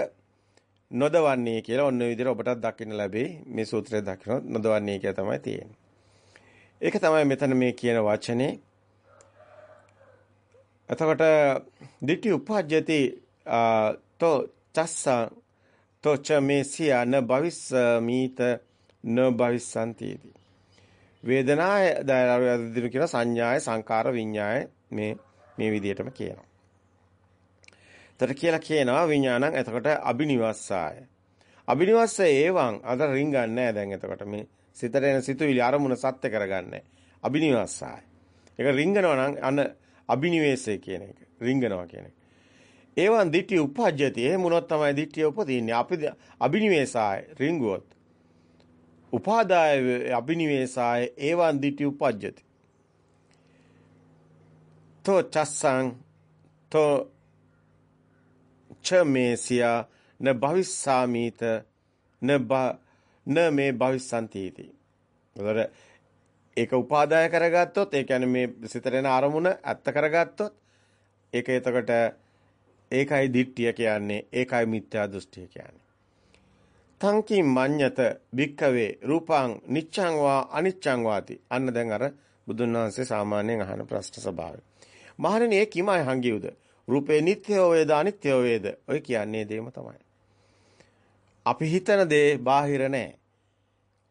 නොදවන්නේ කියලා ඔන්න විදිහට ඔබටත් දකින්න ලැබෙයි. මේ සූත්‍රය දකිනොත් නොදවන්නේ කියලා තමයි තියෙන්නේ. ඒක තමයි මෙතන මේ කියන වචනේ. එතකොට දිට්ඨි උපජ්ජති තෝ චස්ස තෝ ච මේසියා න භවිස්ස මීත න භවිස්සන්තිති වේදනාය දිනු කියන සංඥාය සංකාර විඤ්ඤාය මේ මේ විදිහටම කියනවා. ତර කියලා කියනවා විඥානං එතකොට අබිනිවස්සාය. අබිනිවස්ස ඒවං අද රින්ගන්නේ නැහැ දැන් එතකොට මේ සිතට එන සිතුවිලි අරමුණ සත්‍ය කරගන්නේ. අබිනිවස්සාය. ඒක රින්ගනවා නම් අන අබිනිවේසය කියන එක. රින්ගනවා කියන එක. ඒවන් දිට්ඨි උපජ්ජති. එහෙම වුණොත් තමයි දිට්ඨිය උපදින්නේ. අපි අබිනිවේසාය රින්ගුවොත්. උපාදාය අබිනිවේසාය ඒවන් දිට්ඨි උපජ්ජති. තෝ චස්සං තෝ චමේසියා න භවිස්සාමීත න න මේ භවිස්සන්තිති. ඒතර ඒක උපාදාය කරගත්තොත් ඒ කියන්නේ මේ සිතට එන අරමුණ ඇත්ත කරගත්තොත් ඒක එතකොට ඒකයි දිට්ඨිය කියන්නේ ඒකයි මිත්‍යා දෘෂ්ටිය කියන්නේ. තංකි මඤ්ඤත භික්කවේ රූපං නිච්ඡං වා අනිච්ඡං වාති. අන්න දැන් අර බුදුන් වහන්සේ සාමාන්‍යයෙන් අහන ප්‍රශ්න ස්වභාවය. මහණෙනි ඒ කිමයි හංගියුද? රූපේ නිට්ටයෝ වේද අනිත්‍යෝ වේද? ඔය කියන්නේ දෙයම තමයි. අපි හිතන දේ බාහිර නැහැ.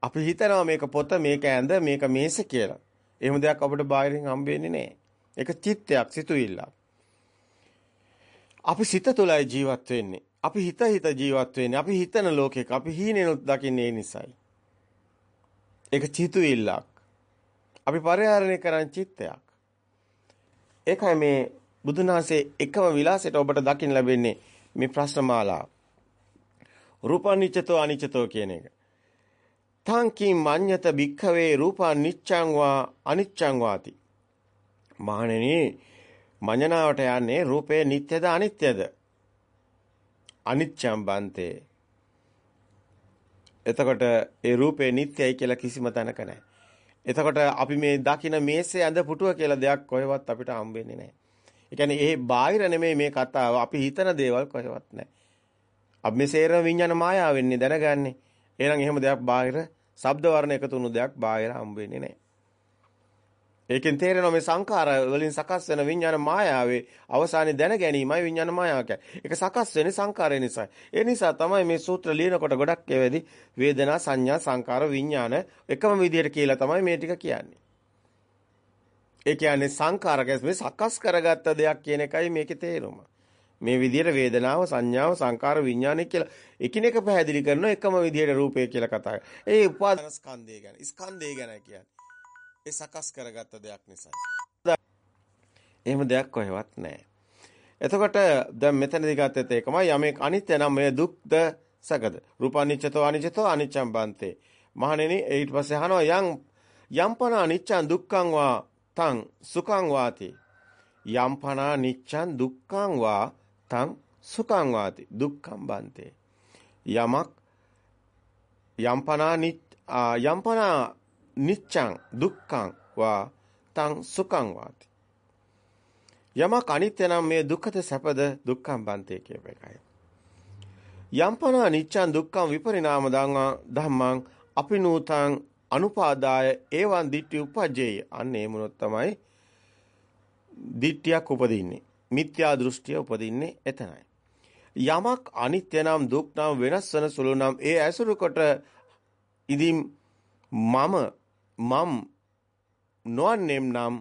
අපි හිතනවා මේක පොත, මේක ඇඳ, මේක මේස කියලා. එහෙම දෙයක් අපිට බාහිරින් හම්බෙන්නේ නැහැ. ඒක චිත්තයක්, සිතුවිල්ලක්. අපි සිත තුළයි ජීවත් වෙන්නේ. අපි හිත හිත ජීවත් වෙන්නේ. අපි හිතන ලෝකෙක අපි හීනෙනුත් දකින්නේ ඒ නිසයි. ඒක චිතුවිල්ලක්. අපි පරිහරණය කරන චිත්තයක්. ඒකයි මේ බුදුන් වහන්සේ එකම විලාසයට ඔබට දකින්න ලැබෙන්නේ මේ ප්‍රශ්න මාලාව. රූපනිච්චතෝ අනිච්චතෝ කියන එක. තංකි මඤ්ඤත භික්ඛවේ රූපා නිච්ඡං වා අනිච්ඡං වාති. මහණෙනි මඤ්ඤණාවට යන්නේ රූපේ නිට්ටයද අනිත්‍යද? අනිච්ඡං බන්තේ. එතකොට ඒ රූපේ නිට්ටයයි කියලා කිසිම තැනක නැහැ. එතකොට අපි මේ දකින මේසේ ඇඳ පුටුව කියලා දෙයක් කොහෙවත් අපිට හම්බෙන්නේ නැහැ. ඒ කියන්නේ ඒ බාහිර නෙමෙයි මේ කතාව. අපි හිතන දේවල් කොහෙවත් නැහැ. අපි මේ සේරම විඤ්ඤාණ මායාව වෙන්නේ දැනගන්නේ. එහෙනම් එහෙම දෙයක් බාහිර ශබ්ද වර්ණ එකතු වුණු දෙයක් බාහිර හම්බ වෙන්නේ නැහැ. ඒකෙන් තේරෙනවා මේ සංඛාර වලින් සකස් වෙන විඤ්ඤාණ මායාවේ අවසානයේ දැන ගැනීමයි විඤ්ඤාණ මායාව කියන්නේ. ඒක සකස් වෙන්නේ සංඛාරය නිසා. ඒ නිසා තමයි මේ සූත්‍ර ලියනකොට ගොඩක් ඒවෙදි වේදනා සංඥා සංඛාර විඤ්ඤාණ එකම විදිහට කියලා තමයි මේ ටික කියන්නේ. ඒ කියන්නේ සංඛාරක මේ සකස් කරගත්ත දෙයක් කියන එකයි මේකේ තේරුම. මේ විදිහට වේදනාව සංඥාව සංකාර විඥානය කියලා එකිනෙක පැහැදිලි කරන එකම විදිහට රූපය කියලා කතා. ඒ උපාදාන ස්කන්ධය ගැන, ස්කන්ධය ගැන කියන්නේ. ඒ සකස් කරගත්ත දෙයක් නිසා. එහෙම දෙයක් කොහෙවත් නැහැ. එතකොට දැන් මෙතනදී ගත්තත් ඒකමයි යමෙක් අනිත්‍ය නම් මේ දුක්ද සකද. රූපානිච්චතෝ අනිච්චතෝ අනිච්ඡම් බන්තේ. මහණෙනි ඊට පස්සේ අහනවා යම් යම්පන අනිච්චං දුක්ඛං වා තං සුඛං වාති යම්පනා නිච්ඡං දුක්ඛං වා තං සුඛං වාති දුක්ඛං බන්තේ. යමක් යම්පනා යම්පනා නිච්ඡං දුක්ඛං වා තං සුඛං වාති යමක් අනිත්‍ය නම් මේ දුක්ඛද සැපද දුක්ඛං බන්තේ කියප එකයි. යම්පනා නිච්ඡං දුක්ඛං විපරිණාම ධම්මං අපිනූතං අනුපාදාය ඒවන් දිට්ඨි උපජ්ජේය. අන්න ඒ මොනොත් තමයි දිට්ඨියක් උපදින්නේ. මිත්‍යා දෘෂ්ටිය උපදින්නේ එතනයි. යමක් අනිත්‍ය නම් දුක් නම් වෙනස් වන සුළු නම් ඒ ඇසුරු කොට ඉදින් මම මම් නොවන්නේම් නම්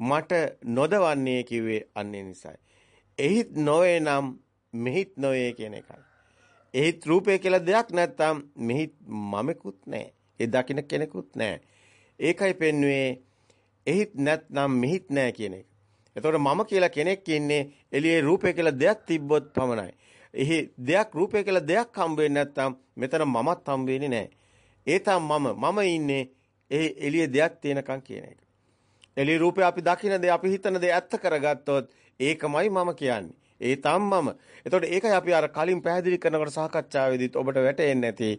මට නොදවන්නේ කිව්වේ අන්නේ නිසායි. එහිත් නොවේ නම් මෙහිත් නොවේ කියන එකයි. එහිත් රූපය කියලා දෙයක් නැත්තම් මෙහිත් මමෙකුත් නැහැ. ඒ දකින්න කෙනෙකුත් නැහැ. ඒකයි පෙන්වුවේ එහිත් නැත්නම් මෙහිත් නැහැ කියන එක. එතකොට මම කියලා කෙනෙක් ඉන්නේ එළියේ රූපය කියලා දෙයක් තිබ්බොත් පමණයි. එහි දෙයක් රූපය කියලා දෙයක් හම්බ වෙන්නේ නැත්නම් මෙතන මමත් හම්බ වෙන්නේ නැහැ. ඒ මම මම ඉන්නේ ඒ එළියේ දෙයක් තියෙනකන් කියන එක. එළියේ රූපය අපි දකින දේ අපි හිතන දේ ඇත්ත කරගත්තොත් ඒකමයි මම කියන්නේ. ඒ තම මම. එතකොට ඒකයි අපි අර කලින් පැහැදිලි කරනකොට සාකච්ඡාවේදීත් ඔබට වැටෙන්නේ නැති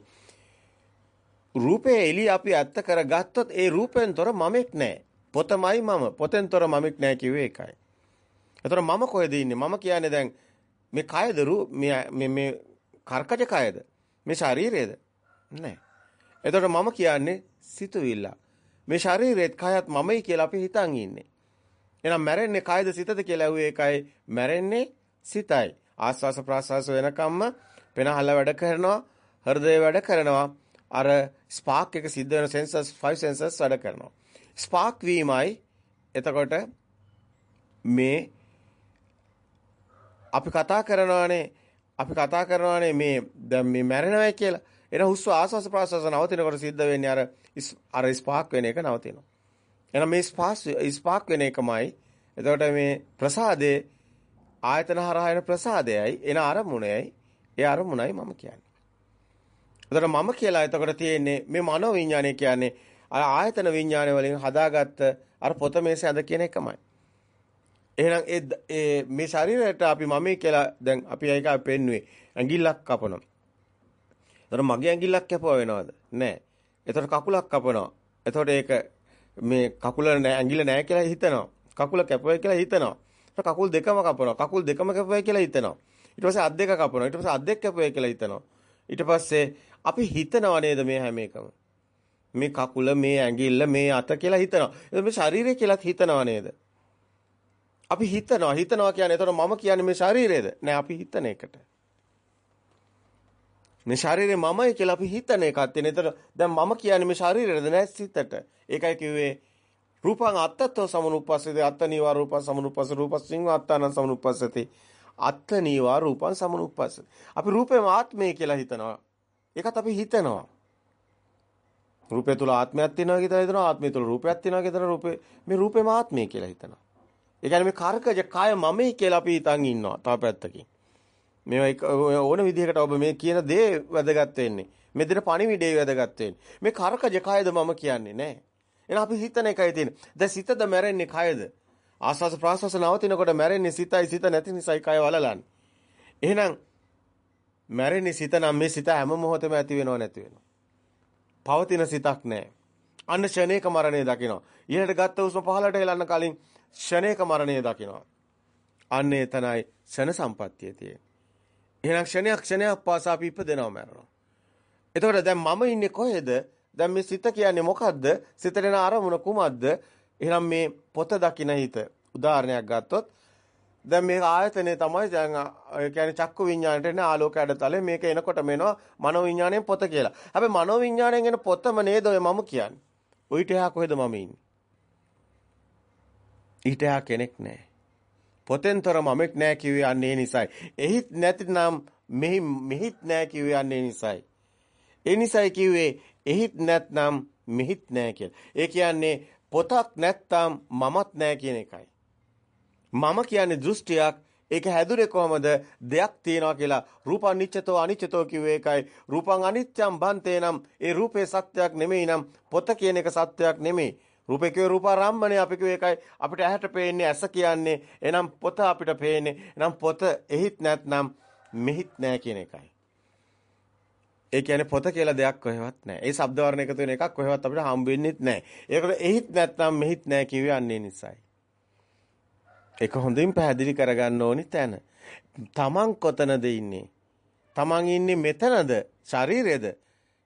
රූපේ එළිය අපි ඇත්ත කරගත්තොත් ඒ රූපෙන් තොර මමෙක් නැහැ. පොතමයි මම. පොතෙන්තර මමෙක් නෑ කිව්වේ ඒකයි. එතකොට මම කොහෙද ඉන්නේ? මම කියන්නේ දැන් මේ කයද මේ මේ කර්කජ කයද? මේ ශරීරයද? නෑ. එතකොට මම කියන්නේ සිතුවිල්ල. මේ ශරීරෙත් කයත් මමයි කියලා අපි හිතන් ඉන්නේ. එහෙනම් මැරෙන්නේ කයද සිතද කියලා ඇහුවේ ඒකයි මැරෙන්නේ සිතයි. ආස්වාස ප්‍රාස්වාස වෙනකම්ම පෙනහල වැඩ කරනවා, හෘදය වැඩ කරනවා. අර ස්පාර්ක් එක සිද්ධ වෙන සෙන්සර්ස් 5 සෙන්සර්ස් වැඩ කරනවා. ස්පාර්ක් වීමයි එතකොට මේ අපි කතා කරනවානේ අපි කතා කරනවානේ මේ දැන් මේ මැරෙනවයි කියලා. එන හුස්ස ආස්වාස ප්‍රාස්වාස නවතිනකොට සිද්ධ වෙන්නේ අර අර ස්පාර්ක් වෙන එක නවතිනවා. එහෙනම් මේ ස්පාස් ස්පාර්ක් වෙන එකමයි. එතකොට මේ ප්‍රසාදේ ආයතන හරහා එන ප්‍රසාදයයි එන අරමුණයයි ඒ අරමුණයි මම කියන්නේ. එතකොට මම කියලා එතකොට තියෙන්නේ මේ මනෝ විඥානය කියන්නේ ආයතන විඥානය වලින් හදාගත්ත අර පොත මේසේ අද කියන එකමයි. එහෙනම් ඒ මේ ශරීරයට අපි මමයි කියලා දැන් අපි ඒක පෙන්නුවේ ඇඟිල්ලක් කපනවා. එතකොට මගේ ඇඟිල්ලක් කැපුවා වෙනවද? නැහැ. එතකොට කකුලක් කපනවා. එතකොට ඒක මේ කකුල ඇඟිල්ල නැහැ කියලා හිතනවා. කකුල කැපුවයි කියලා හිතනවා. ඊට කකුල් දෙකම කපනවා. කකුල් දෙකම කැපුවයි කියලා හිතනවා. ඊට පස්සේ අත් දෙක කපනවා. ඊට පස්සේ අත් දෙක කැපුවයි කියලා හිතනවා. ඊට පස්සේ අපි හිතනව නේද මේ හැම එකම? මේ කකුල මේ ඇඟිල්ල මේ අත කියලා හිතනවා. එතකොට මේ ශරීරය කියලාත් හිතනවා නේද? අපි හිතනවා හිතනවා කියන්නේ එතකොට මම කියන්නේ මේ ශරීරයද? නෑ අපි හිතන එකට. මේ ශරීරය මමයි කියලා අපි හිතන එකක් තියෙන. එතකොට දැන් මම කියන්නේ මේ ශරීරයද නෑ සිතට. ඒකයි කිව්වේ රූපං අත්තත්ව සමනුප්පස්සති අත්ත නීවා රූපං සමනුප්පස්ස රූපස්සින් අත්තානං සමනුප්පස්සති අත්ත නීවා රූපං සමනුප්පස්සති. අපි රූපේම ආත්මය කියලා හිතනවා. ඒකත් අපි හිතනවා. රූපය තුල ආත්මයක් තියෙනවා කියලා හිතනවා ආත්මය තුල රූපයක් තියෙනවා කියලා රූපේ මේ රූපේම ආත්මය කියලා හිතනවා. ඒ කියන්නේ මේ කාර්කජ කාය මමයි කියලා අපි හිතන් ඉන්නවා තව පැත්තකින්. මේවා ඕන විදිහකට ඔබ මේ කියන දේ වැදගත් වෙන්නේ. මේ දෙන පණිවිඩේ වැදගත් වෙන්නේ. මේ කාර්කජ කායද මම කියන්නේ නෑ. එහෙනම් අපි හිතන එකයි තියෙන්නේ. දැන් සිතද මැරෙන්නේ කායද? ආස්වාස ප්‍රාස්වාස නවතිනකොට මැරෙන්නේ සිතයි සිත නැති නිසායි කය වලලන්නේ. එහෙනම් මැරෙන්නේ සිත නම් මේ සිත හැම මොහොතෙම ඇති වෙනව නැති වෙනව. පවතින සිතක් නැහැ. අන්න ෂණේක මරණය දකිනවා. ඉහළට ගත්ත උස්ම පහළට හෙලන්න කලින් ෂණේක මරණය දකිනවා. අන්න එතනයි ෂණ සම්පත්තිය තියෙන්නේ. එහෙනම් ක්ෂණයක් ක්ෂණයක් පාසා අපි ඉපදෙනව මරනවා. එතකොට දැන් මම ඉන්නේ කොහෙද? දැන් මේ සිත කියන්නේ මොකද්ද? සිතට එන අරමුණ කුමක්ද? එහෙනම් මේ පොත දකින හිත උදාහරණයක් ගත්තොත් දැන් මේක ආයතනේ තමයි දැන් ඒ කියන්නේ චක්කු විඤ්ඤාණයට එන ආලෝක ඇඩතලේ මේක එනකොට මෙනවා මනෝ විඤ්ඤාණයෙන් පොත කියලා. හැබැයි මනෝ විඤ්ඤාණයෙන් එන පොතම නේද ඔය මම කියන්නේ. ඔయిత එහා කොහෙද මම ඉන්නේ? ඊට එහා කෙනෙක් නැහැ. පොතෙන්තර මමෙක් නැහැ කිව්වේ අන්නේ නිසයි. එහිත් නැතිනම් මෙහි මෙහිත් නැහැ කිව්වේ අන්නේ නිසයි. ඒ නිසයි කිව්වේ එහිත් නැත්නම් මෙහිත් නැහැ කියලා. ඒ කියන්නේ පොතක් නැත්නම් මමත් නැහැ කියන එකයි. මම කියන්නේ දෘෂ්ටියක්. ඒක හැදුනේ කොහමද? දෙයක් තියනවා කියලා. රූපං නිච්චතෝ අනිච්චතෝ කිව්වේ ඒකයි. රූපං අනිච්චං බන්තේ නම් ඒ රූපේ සත්‍යයක් නෙමෙයි නම් පොත කියන එක සත්‍යයක් නෙමෙයි. රූපේ කිව්වේ රූපාරම්මනේ අපි කිව්වේ ඒකයි. අපිට ඇහැට පේන්නේ ඇස කියන්නේ. එනම් පොත අපිට පේන්නේ. එනම් පොත එහිත් නැත්නම් මෙහිත් නැහැ කියන එකයි. ඒ කියන්නේ පොත කියලා දෙයක් කොහෙවත් නැහැ. ඒ ශබ්ද වර්ණ එකතු වෙන එකක් කොහෙවත් අපිට හම්බ වෙන්නේ නැහැ. ඒකට එහිත් නැත්නම් මෙහිත් නැහැ කිව්වේ අන්නේ නිසායි. ඒක හොඳින් පැහැදිලි කරගන්න ඕනි තැන. තමන් කොතනද ඉන්නේ? තමන් ඉන්නේ මෙතනද? ශරීරයේද?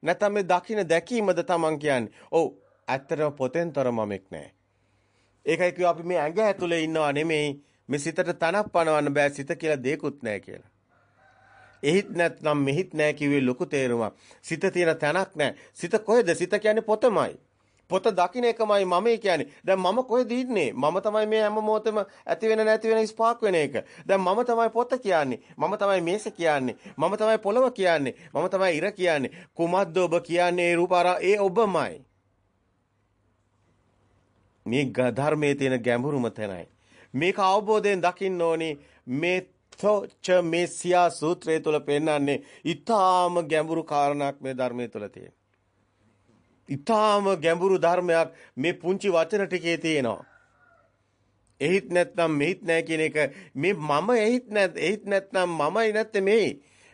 නැත්නම් මේ දකින්න දැකීමද තමන් කියන්නේ? ඔව් ඇත්තටම පොතෙන්තර මමෙක් නෑ. ඒකයි කිව්ව අපි මේ ඇඟ ඇතුලේ ඉන්නවා නෙමෙයි මේ සිතට තනක් පනවන්න බෑ සිත කියලා දෙයක්වත් නැහැ කියලා. එහිත් නැත්නම් මෙහිත් නැහැ කිව්වේ ලොකු තේරුමක්. සිත තියෙන තැනක් නැහැ. සිත කොහෙද? සිත කියන්නේ පොතමයි. පොත දකින්න එකමයි මම කියන්නේ. දැන් මම කොහෙද ඉන්නේ? මම තමයි මේ හැම මොහොතෙම ඇති වෙන නැති වෙන ස්පාක් වෙන එක. දැන් මම තමයි පොත කියන්නේ. මම තමයි මේස කියන්නේ. මම තමයි පොළව කියන්නේ. මම තමයි ඉර කියන්නේ. කුමද්ද ඔබ කියන්නේ ඒ රූපාරා ඒ ඔබමයි. මේ ධර්මයේ තියෙන ගැඹුරුම තැනයි. මේක අවබෝධයෙන් දකින්න ඕනි මේ තොච මේසියා සූත්‍රය තුල පෙන්වන්නේ ඊටාම ගැඹුරු කාරණාවක් මේ ධර්මයේ තුල තියෙන. ඊටාම ගැඹුරු ධර්මයක් මේ පුංචි වචන ටිකේ තියෙනවා. එහිත් නැත්නම් මෙහිත් නැහැ කියන එක මේ මම එහිත් නැත් එහිත් නැත්නම් මමයි නැත්තේ මෙහි.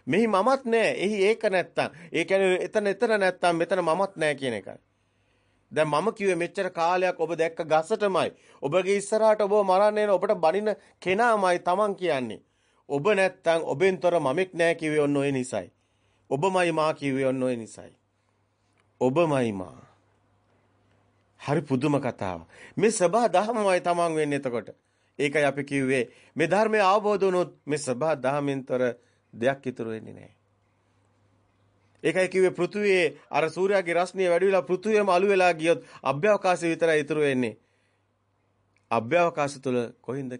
මෙහි මමත් නැහැ. එහි ඒක නැත්තම්. ඒ කියන්නේ එතන එතන නැත්තම් මෙතන මමත් නැහැ කියන එකයි. දැන් මම කිව්වේ මෙච්චර කාලයක් ඔබ දැක්ක ගසටමයි. ඔබගේ ඉස්සරහට ඔබ මරන්නේ ඔබට බනින කෙනාමයි Taman කියන්නේ. ඔබ නැත්තම් ඔබෙන්තර මමෙක් නැහැ කිව්වේ ඔන්න ඔය නිසයි. ඔබමයි මා කිව්වේ ඔන්න ඔය නිසයි. ඔබමයි මා. හරි පුදුම කතාවක්. මේ සබහා දහමමයි තමන් වෙන්නේ එතකොට. ඒකයි අපි කිව්වේ මේ ධර්මය අවබෝධ වුණොත් මේ සබහා දහමෙන්තර දෙයක් ඉතුරු වෙන්නේ නැහැ. ඒකයි කිව්වේ පෘථුවියේ අර සූර්යාගේ රශ්මිය වැඩි වෙලා පෘථුවියම අළු වෙලා ගියොත් අභ්‍යවකාශය විතරයි ඉතුරු වෙන්නේ. අභ්‍යවකාශ තුල කොහින්ද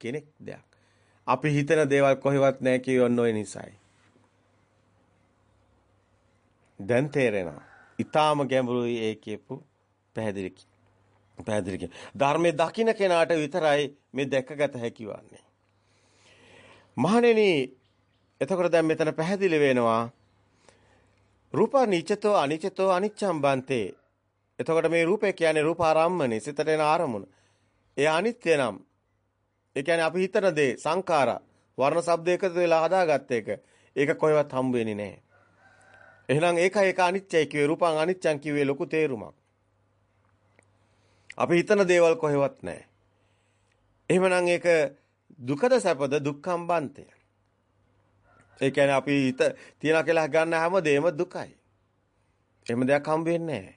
කෙනෙක් දෙයක්. අපි හිතන දේවල් කොහෙවත් නැහැ කියවන්න ඔය නිසායි. දැන් තේරෙනවා. ඊටාම ගැඹුරුයි ඒ කියපු පැහැදිලි පැහැදිලි ධර්මයේ දකින්න කෙනාට විතරයි මේ දැකගත හැකි වන්නේ. මහණෙනි එතකොට දැන් මෙතන පැහැදිලි වෙනවා රූපා නිච්චතෝ අනිච්චතෝ අනිච්ඡම් බන්තේ. එතකොට මේ රූපේ කියන්නේ රූපාරම්මනේ සිතට එන ආරමුණ. ඒ අනිත්‍ය නම් ඒ කියන්නේ අපි හිතන දේ සංඛාරා වර්ණ ශබ්ද එකතු වෙලා හදාගත්ත එක. ඒක කොහෙවත් හම්බ වෙන්නේ නැහැ. එහෙනම් ඒකයි ඒක අනිත්‍යයි කිව්වේ රූපං අනිත්‍යං කිව්වේ ලොකු තේරුමක්. අපි හිතන දේවල් කොහෙවත් නැහැ. එහෙමනම් ඒක දුකද සැපද දුක්ඛම් බන්තේ. ඒ කියන්නේ අපි හිත තියනා කියලා ගන්න හැමදේම දුකයි. එහෙම දෙයක් හම්බ වෙන්නේ නැහැ.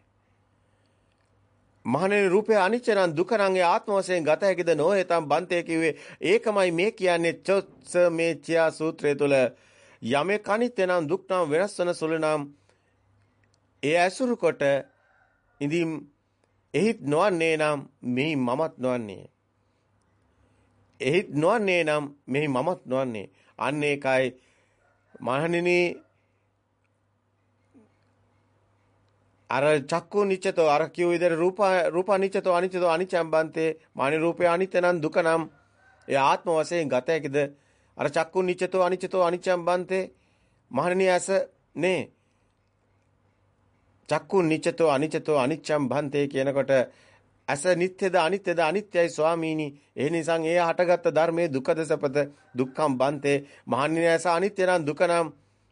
මහණෙනි රූපේ අනිච්ච නම් දුක නම් ඒ ආත්ම වශයෙන් ගත හැකිද නොහේතම් බන්තේ කිව්වේ ඒකමයි මේ කියන්නේ චොත්ස මේ චියා සූත්‍රය තුල යමෙක් අනිත්‍ය නම් දුක් නම් වෙනස් වන සුළු නම් ඒ ඇසුරු කොට ඉඳින් එහිත් නොවන්නේ නම් මෙහි මමත් නොවන්නේ. එහිත් නොවන්නේ නම් මෙහි මමත් නොවන්නේ. අන්න ඒකයි මහණෙනි අර චක්කු නිච්චතෝ අර කියු විදිහට රූප රූප නිච්චතෝ අනිච්චතෝ අනිච්ඡම් බන්තේ මානි රූපේ අනිත්‍ය නම් දුක නම් ඒ ආත්ම වශයෙන් ගත හැකිද? අර චක්කු නිච්චතෝ අනිච්චතෝ අනිච්ඡම් බන්තේ මහණෙනි ඇස නේ චක්කු නිච්චතෝ අනිච්චතෝ අනිච්ඡම් බන්තේ කියනකොට ඇස නිත්‍යද අනිත්‍යද අනිත්‍යයි ස්වාමීනි ඒ නිසා ඒ හටගත් ධර්මයේ දුකද සපත දුක්ඛම් බන්තේ මහණෙනි ඇස අනිත්‍ය නම් දුක නම්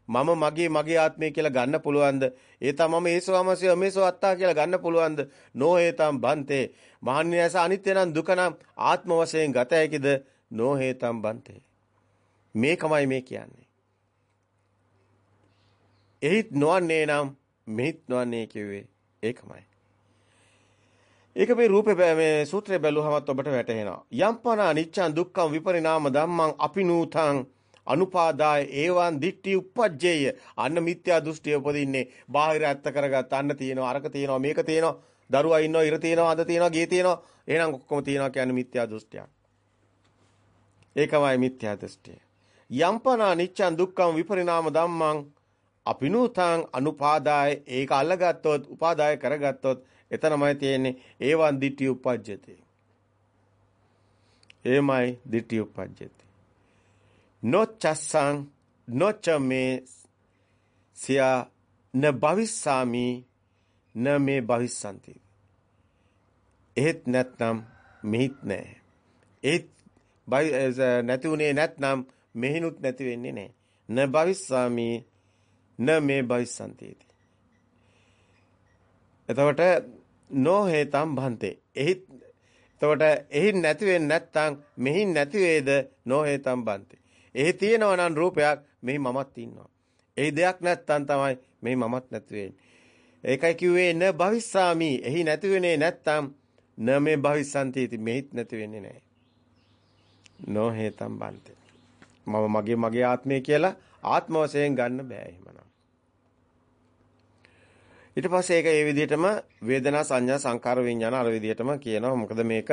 මම මගේ මගේ ආත්මය කියලා ගන්න පුළුවන්ද? ඒ තමම ඒසෝමසිය අමේසෝ අත්තා කියලා ගන්න පුළුවන්ද? නොහේතම් බන්තේ. මහන්නේස අනිත්‍ය නම් දුක නම් ආත්ම වශයෙන් ගත හැකිද? නොහේතම් බන්තේ. මේකමයි මේ කියන්නේ. එහිත් නොවන්නේ නම් මෙහිත් නොවන්නේ කිව්වේ ඒකමයි. ඒක මේ රූපේ මේ සූත්‍රය බැලුවහමත් ඔබට වැටහෙනවා. යම්පන අනිච්චං දුක්ඛං විපරිණාම ධම්මං අපිනූතං අනුපාදාය ඒවන් දිට්ටි උප්පජ්ජේය අන්න මිත්‍යා දෘෂ්ටිය උපදින්නේ බාහිර ඇත්ත කරගත්ත අන්න තියෙනවා අරක තියෙනවා මේක තියෙනවා දරුවා ඉන්නවා ඉර තියෙනවා අද තියෙනවා ගේ තියෙනවා එහෙනම් ඔක්කොම තියෙනවා කියන්නේ මිත්‍යා දෘෂ්ටියක් ඒකමයි මිත්‍යා දෘෂ්ටිය යම්පනා නිච්ඡං දුක්ඛං විපරිණාම ධම්මං අපිනූතං අනුපාදාය. ඒක අල්ලගත්තොත් උපාදාය කරගත්තොත් එතනමයි තියෙන්නේ. ඒවන් දිට්ටි උපජ්ජති එමයි දිට්ටි උපජ්ජති නොචස්සං නොචමේ සියා න භවිස්සාමි න මේ භවිස්සanti එහෙත් නැත්නම් මෙහිත් නැහැ. ඒත් නැති උනේ නැත්නම් මෙහිනුත් නැති වෙන්නේ නැහැ න භවිස්සාමි න මේ භවිස්සanti එතකොට නෝ හේතම් භන්තේ එහිත් එතකොට එහි නැති වෙන්නේ නැත්නම් මෙහි නැති වේද නෝ හේතම් භන්තේ එහි තියෙනවා නම් රූපයක් මෙහි මමත් ඉන්නවා. එහි දෙයක් නැත්තම් තමයි මෙහි මමත් නැති වෙන්නේ. ඒකයි කිව්වේ න භවිස්සාමි. එහි නැති වෙන්නේ නැත්තම් න මේ භවිස්සන්ති इति මෙහිත් නැති වෙන්නේ නැහැ. නෝ හේතම් බන්තේ. මම මගේ මගේ ආත්මය කියලා ආත්ම වශයෙන් ගන්න බෑ එහෙමනම්. ඊට පස්සේ ඒක ඒ විදිහටම වේදනා සංඥා සංකාර විඥාන අර විදිහටම කියනවා. මොකද මේක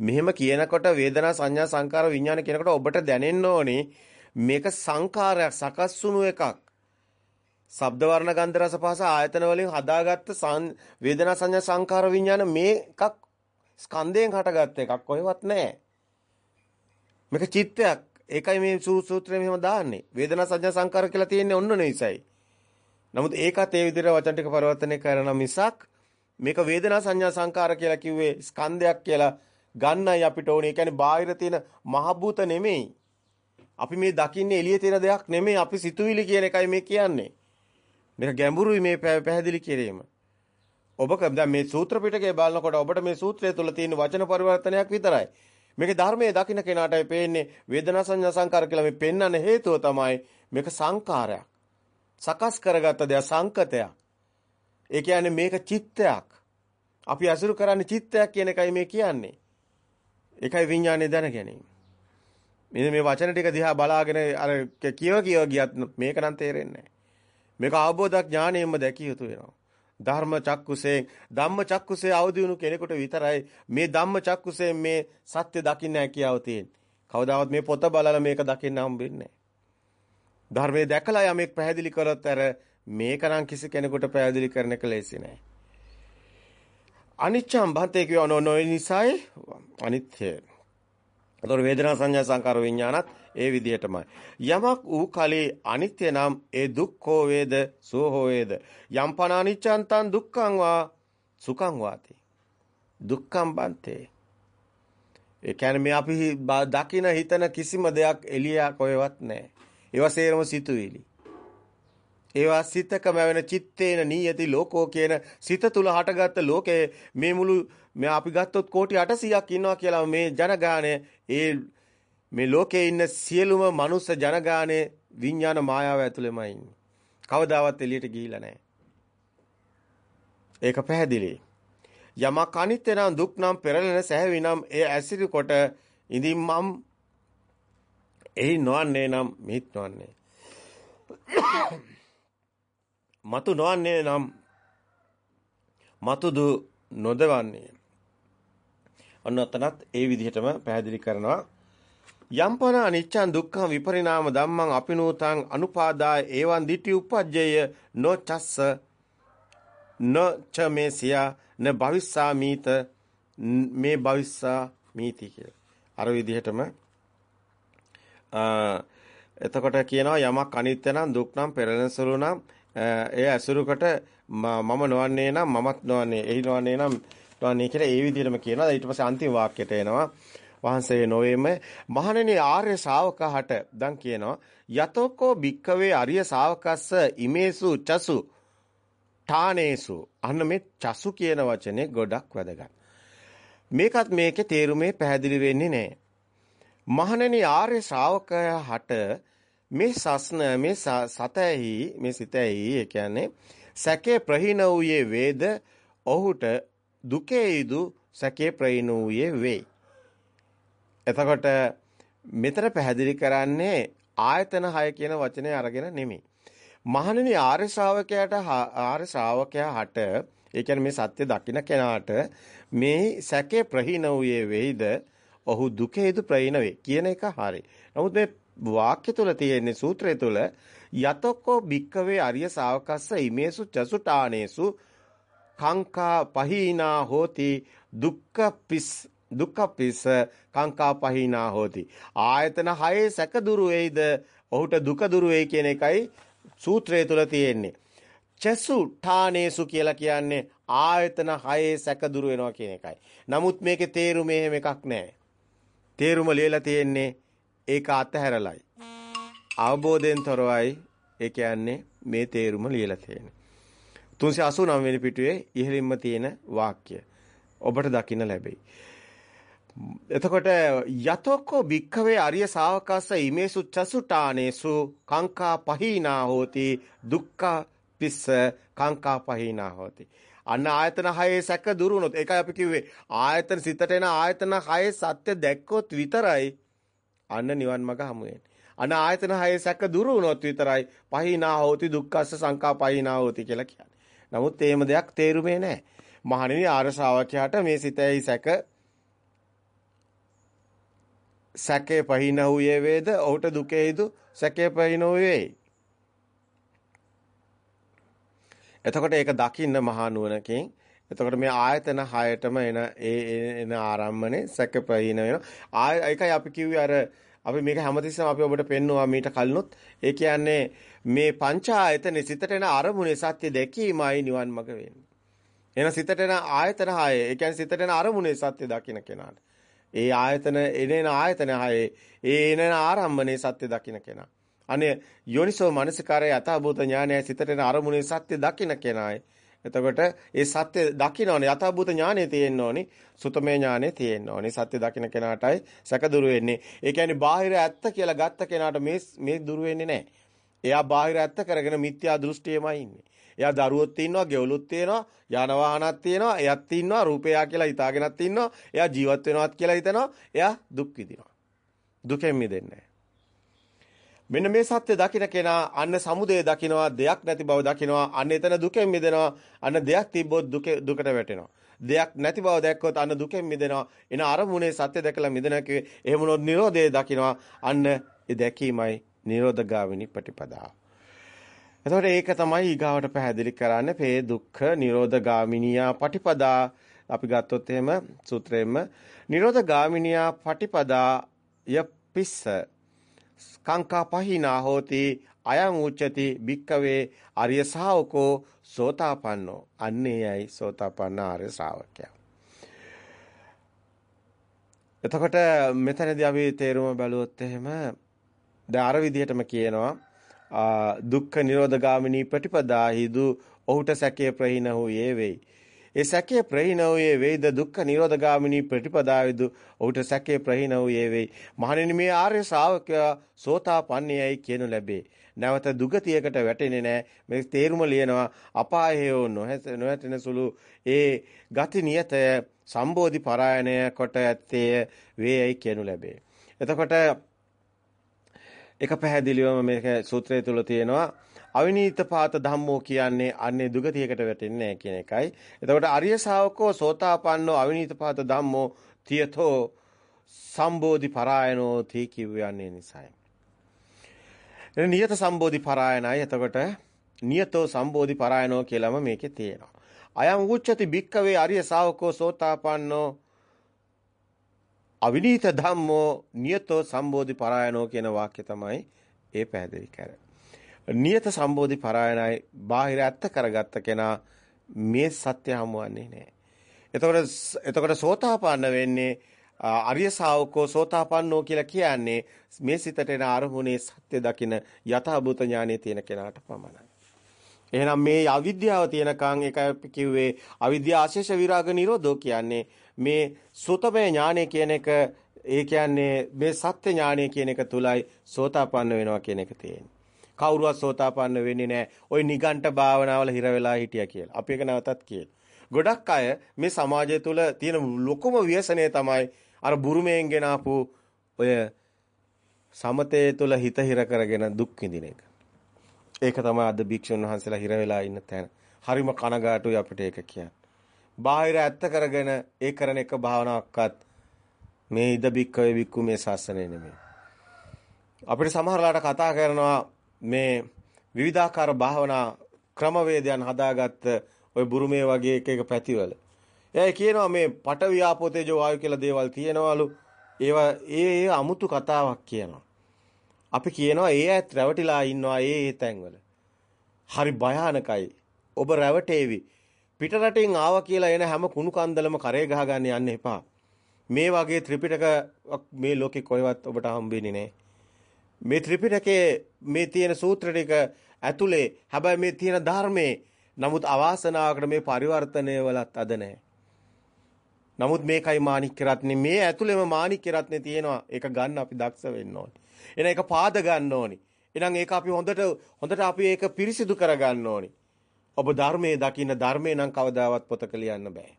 මෙහෙම කියනකොට වේදනා සංඥා සංකාර විඥාන කියනකොට ඔබට දැනෙන්න ඕනේ මේක සංකාරයක් සකස් වුණු එකක්. ශබ්ද වර්ණ ගන්ධ රස පහස ආයතන වලින් හදාගත්ත වේදනා සංඥා සංකාර විඥාන මේකක් ස්කන්ධයෙන් හටගත්ත එකක් කොහෙවත් නැහැ. මේක චිත්තයක්. ඒකයි මේ සූත්‍රය මෙහෙම දාන්නේ. වේදනා සංඥා සංකාර කියලා තියෙන්නේ ඔන්න නෙයිසයි. නමුත් ඒකත් ඒ විදිහට වචන ටික පරිවර්තනය කරන මිසක් මේක වේදනා සංඥා සංකාර කියලා කිව්වේ ස්කන්ධයක් කියලා ගන්නයි අපිට ඕනේ. ඒ කියන්නේ බාහිර තියෙන මහ භූත නෙමෙයි. අපි මේ දකින්නේ එළියේ තියෙන දෙයක් නෙමෙයි. අපි සිතුවිලි කියන එකයි මේ කියන්නේ. මේක ගැඹුරුයි මේ පැහැදිලි කිරීම. ඔබ දැන් මේ සූත්‍ර පිටකය බලනකොට ඔබට මේ සූත්‍රය තුළ තියෙන වචන පරිවර්තනයක් විතරයි. මේක ධර්මයේ දකින්න කෙනාටයි පේන්නේ වේදනා සංඥා සංකාර කියලා මේ පෙන්වන්න හේතුව තමයි මේක සංකාරයක්. සකස් කරගත්ත දෙයක් සංකතයක්. ඒ කියන්නේ මේක චිත්තයක්. අපි අසුරු කරන්නේ චිත්තයක් කියන එකයි මේ කියන්නේ. ඒකයි විඥානේ දැන ගැනීම. මෙන්න මේ වචන ටික දිහා බලාගෙන අර කියව කියව ගියත් මේක නම් තේරෙන්නේ නැහැ. මේක අවබෝධ ඥාණයෙන්ම දැකිය යුතු වෙනවා. ධර්ම චක්කුසෙන් ධම්ම චක්කුසේ අවදිවුණු කෙනෙකුට විතරයි මේ ධම්ම චක්කුසෙන් මේ සත්‍ය දකින්න හැකියාව තියෙන්නේ. කවදාවත් මේ පොත බලලා මේක දකින්න හම්බෙන්නේ ධර්මයේ දැකලා යමෙක් පැහැදිලි කරොත් අර මේක නම් කිසි කෙනෙකුට පැහැදිලි කරන්න එක ලේසි නෑ. අනිච්චම් භන්තේ කියව නොනොයි නිසායි අනිත්‍ය. ඒතර වේදනා සංඥා සංකාර විඥානත් ඒ විදිහටමයි. යමක් ඌ කලේ අනිත්‍ය නම් ඒ දුක්ඛෝ වේද සෝහෝ වේද. යම් පන අනිච්ඡන්තං දුක්ඛං වා සුඛං වාති. දුක්ඛම් බන්තේ. ඒ කියන්නේ මේ අපි දකින හිතන කිසිම දෙයක් එළියක් කොහෙවත් නැහැ. ඒවා සේරම සිතුවිලි. ඒවා සිතකම වෙන චිත්තේන නීයති ලෝකෝ කියන සිත තුල හටගත්ත ලෝකේ මේ මුළු මේ අපි ගත්තොත් කෝටි 800ක් ඉන්නවා කියලා මේ ජනගාණය ඒ මේ ලෝකේ ඉන්න සියලුම මනුස්ස ජනගාණය විඥාන මායාව ඇතුළෙමයි ඉන්නේ. කවදාවත් එළියට ගිහිලා නැහැ. ඒක පැහැදිලි. යමක් අනිත්‍ය නම් දුක් නම් පෙරලෙන සැහැවි නම් ඒ ඇසිරි කොට ඉදින්මම් එහි නොවන්නේ නම් මිත් නොවන්නේ. මතු නොවන්නේ නම් මතුදු නොදවන්නේ. අන්න අතනත් ඒ විදිහටම පැහැදිලි කරනවා. යම්පන අනිච්චං දුක්ඛං විපරිණාම ධම්මං අපිනූතං අනුපාදාය එවං දිටි උපජ්ජය නොචස්ස නොච මේසියා න භවිස්සාමීත මේ භවිස්සා මීති කියලා. අර විදිහටම එතකොට කියනවා යමක් අනිත්‍ය නම් දුක් නම් පෙරලෙන සුළු නම් ඒ ඇසුරුකට මම නොවන්නේ නම් මමත් නොවන්නේ එහි නොවන්නේ නම් නොවන්නේ කියලා ඒ විදිහටම කියනවා ඊට පස්සේ අන්තිම වාක්‍යයට එනවා වහන්සේ නොවේම මහණෙනි ආර්ය ශාවකහට දැන් කියනවා යතෝකෝ භික්කවේ අරිය ශාවකස්ස ඉමේසු චසු ඨානේසු. අන්න මේ චසු කියන වචනේ ගොඩක් වැදගත්. මේකත් මේකේ තේරුමේ පැහැදිලි වෙන්නේ නැහැ මහණෙනි ආර්ය ශ්‍රාවකයාට මේ සස්න මේ සතැහි මේ සිතැහි ඒ කියන්නේ සැකේ ප්‍රහීන වූයේ වේද ඔහුට දුකේයිදු සැකේ ප්‍රහීන වූයේ වේ. එතකොට මෙතන පැහැදිලි කරන්නේ ආයතන 6 කියන වචනේ අරගෙන නෙමෙයි. මහණෙනි ආර්ය ශ්‍රාවකයාට ආර්ය ශ්‍රාවකයා හට ඒ කියන්නේ මේ සත්‍ය දකින්න කෙනාට මේ සැකේ ප්‍රහීන වූයේ වෙයිද ඔහු දුකේදු ප්‍රහීන වේ කියන එක හරි. නමුත් මේ වාක්‍ය තුල තියෙන සූත්‍රය තුල යතොක්කෝ භික්කවේ අරිය ශාවකස්ස ඉමේසු චසුටානේසු කාංකා පහීනා හෝති දුක්ඛ පිස් දුක්ඛ පිස් කාංකා පහීනා හෝති. ආයතන හයේ සැක දුරු වෙයිද? ඔහුට දුක දුරු වෙයි කියන එකයි සූත්‍රය තුල තියෙන්නේ. චසු ඨානේසු කියලා කියන්නේ ආයතන හයේ සැක දුරු වෙනවා කියන එකයි. නමුත් මේකේ තේරුම එහෙම එකක් නැහැ. තේරුම ලියලා තියෙන්නේ ඒක අතහැරලයි. අවබෝධයෙන් තොරවයි. ඒ කියන්නේ මේ තේරුම ලියලා තියෙන්නේ. 389 වෙනි පිටුවේ ඉහළින්ම තියෙන වාක්‍ය. ඔබට දකින්න ලැබෙයි. එතකොට යතෝකෝ භික්ඛවේ අරිය ශාවකස්ස ඉමේසු චසුටානේසු කාංකා පහීනා හෝති දුක්ඛ පිස්ස කාංකා පහීනා හෝති අන්න ආයතන හයේ සැක දුරු වුණොත් ඒකයි අපි කිව්වේ ආයතන සිතට එන ආයතන හයේ සත්‍ය දැක්කොත් විතරයි අන්න නිවන් මඟ හමු වෙන්නේ. අන්න ආයතන හයේ සැක දුරු වුණොත් විතරයි පහිනා හෝති දුක්ඛස්ස සංකා පහිනා හෝති කියලා කියන්නේ. නමුත් එහෙම දෙයක් තේරුමේ නැහැ. මහණෙනි ආර්ය ශ්‍රාවකයාට මේ සිතෙහි සැක සැකේ පහින වූයේ වේද ඔහුට දුකේයිදු සැකේ පහින වූයේ එතකොට ඒක දකින්න මහා නුවණකින් එතකොට මේ ආයතන හයටම එන ඒ එන ආරම්මනේ සැකපහින වෙනවා. ආය ඒකයි අපි කිව්වේ අර අපි මේක හැමතිස්සෙම අපි ඔබට පෙන්නවා මීට කලිනුත් ඒ කියන්නේ මේ පංච ආයතනේ සිතට එන අරමුණේ සත්‍ය දැකීමයි නිවන් මඟ වෙන්නේ. එන සිතට එන ආයතන හය ඒ කියන්නේ සිතට එන අරමුණේ සත්‍ය දකින්න කෙනාට. ඒ ආයතන එනේන ආයතන හයේ ඒ එනන ආරම්මනේ සත්‍ය දකින්න කෙනා. අනේ යෝනිසෝ මනසිකාරය යථාභූත ඥානය සිතට එන අරමුණේ සත්‍ය දකින්න කෙනායි. එතකොට ඒ සත්‍ය දකින්නෝනේ යථාභූත ඥානෙ තියෙන්න ඕනේ සුතමේ ඥානෙ තියෙන්න ඕනේ සත්‍ය දකින්න කෙනාටයි සැක දුරු වෙන්නේ ඒ කියන්නේ බාහිර ඇත්ත කියලා ගත්ත කෙනාට මේ මේ දුරු වෙන්නේ නැහැ එයා බාහිර ඇත්ත කරගෙන මිත්‍යා දෘෂ්ටියමයි ඉන්නේ එයා දරුවොත් ඉන්නවා ගෙවලුත් තියෙනවා යාන වාහනත් තියෙනවා එයත් ඉන්නවා රූපයා කියලා හිතාගෙනත් ඉන්නවා එයා ජීවත් වෙනවත් කියලා හිතනවා එයා දුක් විඳිනවා. දුකෙන් මිදෙන්නේ මෙන්න මේ සත්‍ය දකින්න කෙනා අන්න සමුදය දකින්නවා දෙයක් නැති බව දකින්නවා අන්න එතන දුකෙන් මිදෙනවා අන්න දෙයක් තිබ්බොත් දුක දුකට වැටෙනවා. දෙයක් නැති බව දැක්කොත් අන්න දුකෙන් මිදෙනවා. එන අරමුණේ සත්‍ය දැකලා මිදෙනවා කිව්වේ එහෙම නොත් නිරෝධය දකින්නවා අන්න ඒ දැකීමයි නිරෝධගාමිනී ප්‍රතිපදාව. එතකොට ඒක තමයි ඊගාවට පැහැදිලි කරන්නේ පේ දුක්ඛ නිරෝධගාමිනියා පටිපදා. අපි ගත්තොත් එහෙම සූත්‍රයෙන්ම නිරෝධගාමිනියා පටිපදා ය පිස්ස. කාංකා පහිනා හෝති අයං උච්චති භික්කවේ ආර්ය ශාවකෝ සෝතාපන්නෝ. අන්නේයයි සෝතාපන්න ආර්ය ශ්‍රාවකයා. එතකොට මෙතනදී අපි තේරුම බැලුවොත් එහෙම දැන් අර විදිහටම කියනවා. දුක්ඛ නිරෝධ ගාමිනී ප්‍රතිපදාහිදු ඔහුට සැකේ ප්‍රහීන වූයේ වෙයි ඒ සැකේ ප්‍රහීන වූයේ වේද දුක්ඛ නිරෝධ ගාමිනී ප්‍රතිපදාවේදු ඔහුට සැකේ ප්‍රහීන වූයේ වෙයි. මහණෙනි මේ ආර්ය ශ්‍රාවකයා සෝතාපන්නයයි කියනු ලැබේ. නැවත දුගතියකට වැටෙන්නේ නැහැ. මේ තේරුම ලියනවා අපායෝ නොහැතෙන සුළු ඒ ගති නියතය සම්බෝධි පරායනය කොට ඇත්තේ වේයයි කියනු ලැබේ. එතකොට එක පැහැදිලිවම මේක සූත්‍රය තුල තියෙනවා අවිනීත පාත ධම්මෝ කියන්නේ අන්නේ දුගතියකට වැටෙන්නේ නැහැ කියන එකයි. එතකොට අරිය ශාවකෝ සෝතාපන්නෝ අවිනීත පාත ධම්මෝ තියතෝ සම්බෝධි පරායනෝ තී කිව්වන්නේ නිසයි. එන නියත සම්බෝධි පරායනයි. එතකොට නියතෝ සම්බෝධි පරායනෝ කියලාම මේකේ තියෙනවා. අයං උච්චති භික්කවේ අරිය ශාවකෝ සෝතාපන්නෝ අවිනීත ධම්මෝ නියතෝ සම්බෝධි පරායනෝ කියන වාක්‍ය තමයි ඒ පැහැදිලි කරන්නේ. නියත සම්බෝධි පරායනයි බාහිර ඇත්ත කරගත්ත කෙනා මේ සත්‍ය හමුවන්නේ නැහැ. එතකොට එතකොට සෝතාපන්න වෙන්නේ අරිය ශාවකෝ සෝතාපන්නෝ කියලා කියන්නේ මේ සිතට එන අරමුණේ සත්‍ය දකින යථාභූත ඥානයේ තියෙන කෙනාට පමණයි. එහෙනම් මේ අවිද්‍යාව තියෙනකන් ඒකයි කිව්වේ අවිද්‍යා ආශේෂ විරාග නිරෝධෝ කියන්නේ මේ සුතමේ ඥානය කියන එක ඒ කියන්නේ මේ සත්‍ය ඥානය කියන එක තුලයි සෝතාපන්න වෙනවා කියන එක තියෙන්නේ. කවුරුවත් සෝතාපන්න වෙන්නේ නැහැ. ওই නිගණ්ඨ භාවනාවල හිර වෙලා හිටියා කියලා. අපි ඒක නැවතත් කියලා. ගොඩක් අය මේ සමාජය තුළ තියෙන ලොකුම ව්‍යසනය තමයි අර බුරුමයෙන් ගෙන ආපු ඔය සමතේ තුළ හිත හිර කරගෙන දුක් විඳින එක. ඒක තමයි අද භික්ෂුන් වහන්සේලා හිර වෙලා ඉන්න තැන. හරිම කනගාටුයි අපිට ඒක කියන්නේ. බාහිර ඇත්ත කරගෙන ඒ කරන එක භාවනාවක්වත් මේ ඉද බික්කවේ බික්කු මේ ශාසනය නෙමෙයි. අපිට සමහරලාට කතා කරනවා මේ විවිධාකාර භාවනා ක්‍රමවේදයන් හදාගත්ත ওই බුරුමේ වගේ එක එක පැතිවල. එයා කියනවා මේ පඨවි ආපෝ තේජෝ වායු කියලා දේවල් තියෙනවලු. ඒවා ඒ ඒ අමුතු කතාවක් කියනවා. අපි කියනවා ඒ ඇත් රැවටිලා ඉන්නවා ඒ ඒ තැන්වල. හරි භයානකයි. ඔබ රැවටේවි. පිට රටින් ආවා කියලා එන හැම කුණු කන්දලම කරේ ගහගන්න යන්න එපා. මේ වගේ ත්‍රිපිටක මේ ලෝකේ කොහෙවත් ඔබට හම්බෙන්නේ නැහැ. මේ ත්‍රිපිටකයේ මේ තියෙන සූත්‍ර ටික ඇතුලේ හැබැයි මේ තියෙන ධර්මයේ නමුත් අවාසනාවකට මේ පරිවර්තනය වලත් අද නැහැ. නමුත් මේකයි මාණික්ක රත්නේ මේ ඇතුලේම මාණික්ක රත්නේ තියෙනවා. ඒක ගන්න අපි දක්ෂ වෙන්න ඕනේ. එහෙනම් ඒක පාද ගන්න ඕනේ. එහෙනම් ඒක අපි හොඳට හොඳට අපි ඒක පිරිසිදු කර ගන්න ඕනේ. ඔබ ධර්මයේ දකින්න ධර්මේ නම් කවදාවත් පොතක ලියන්න බෑ.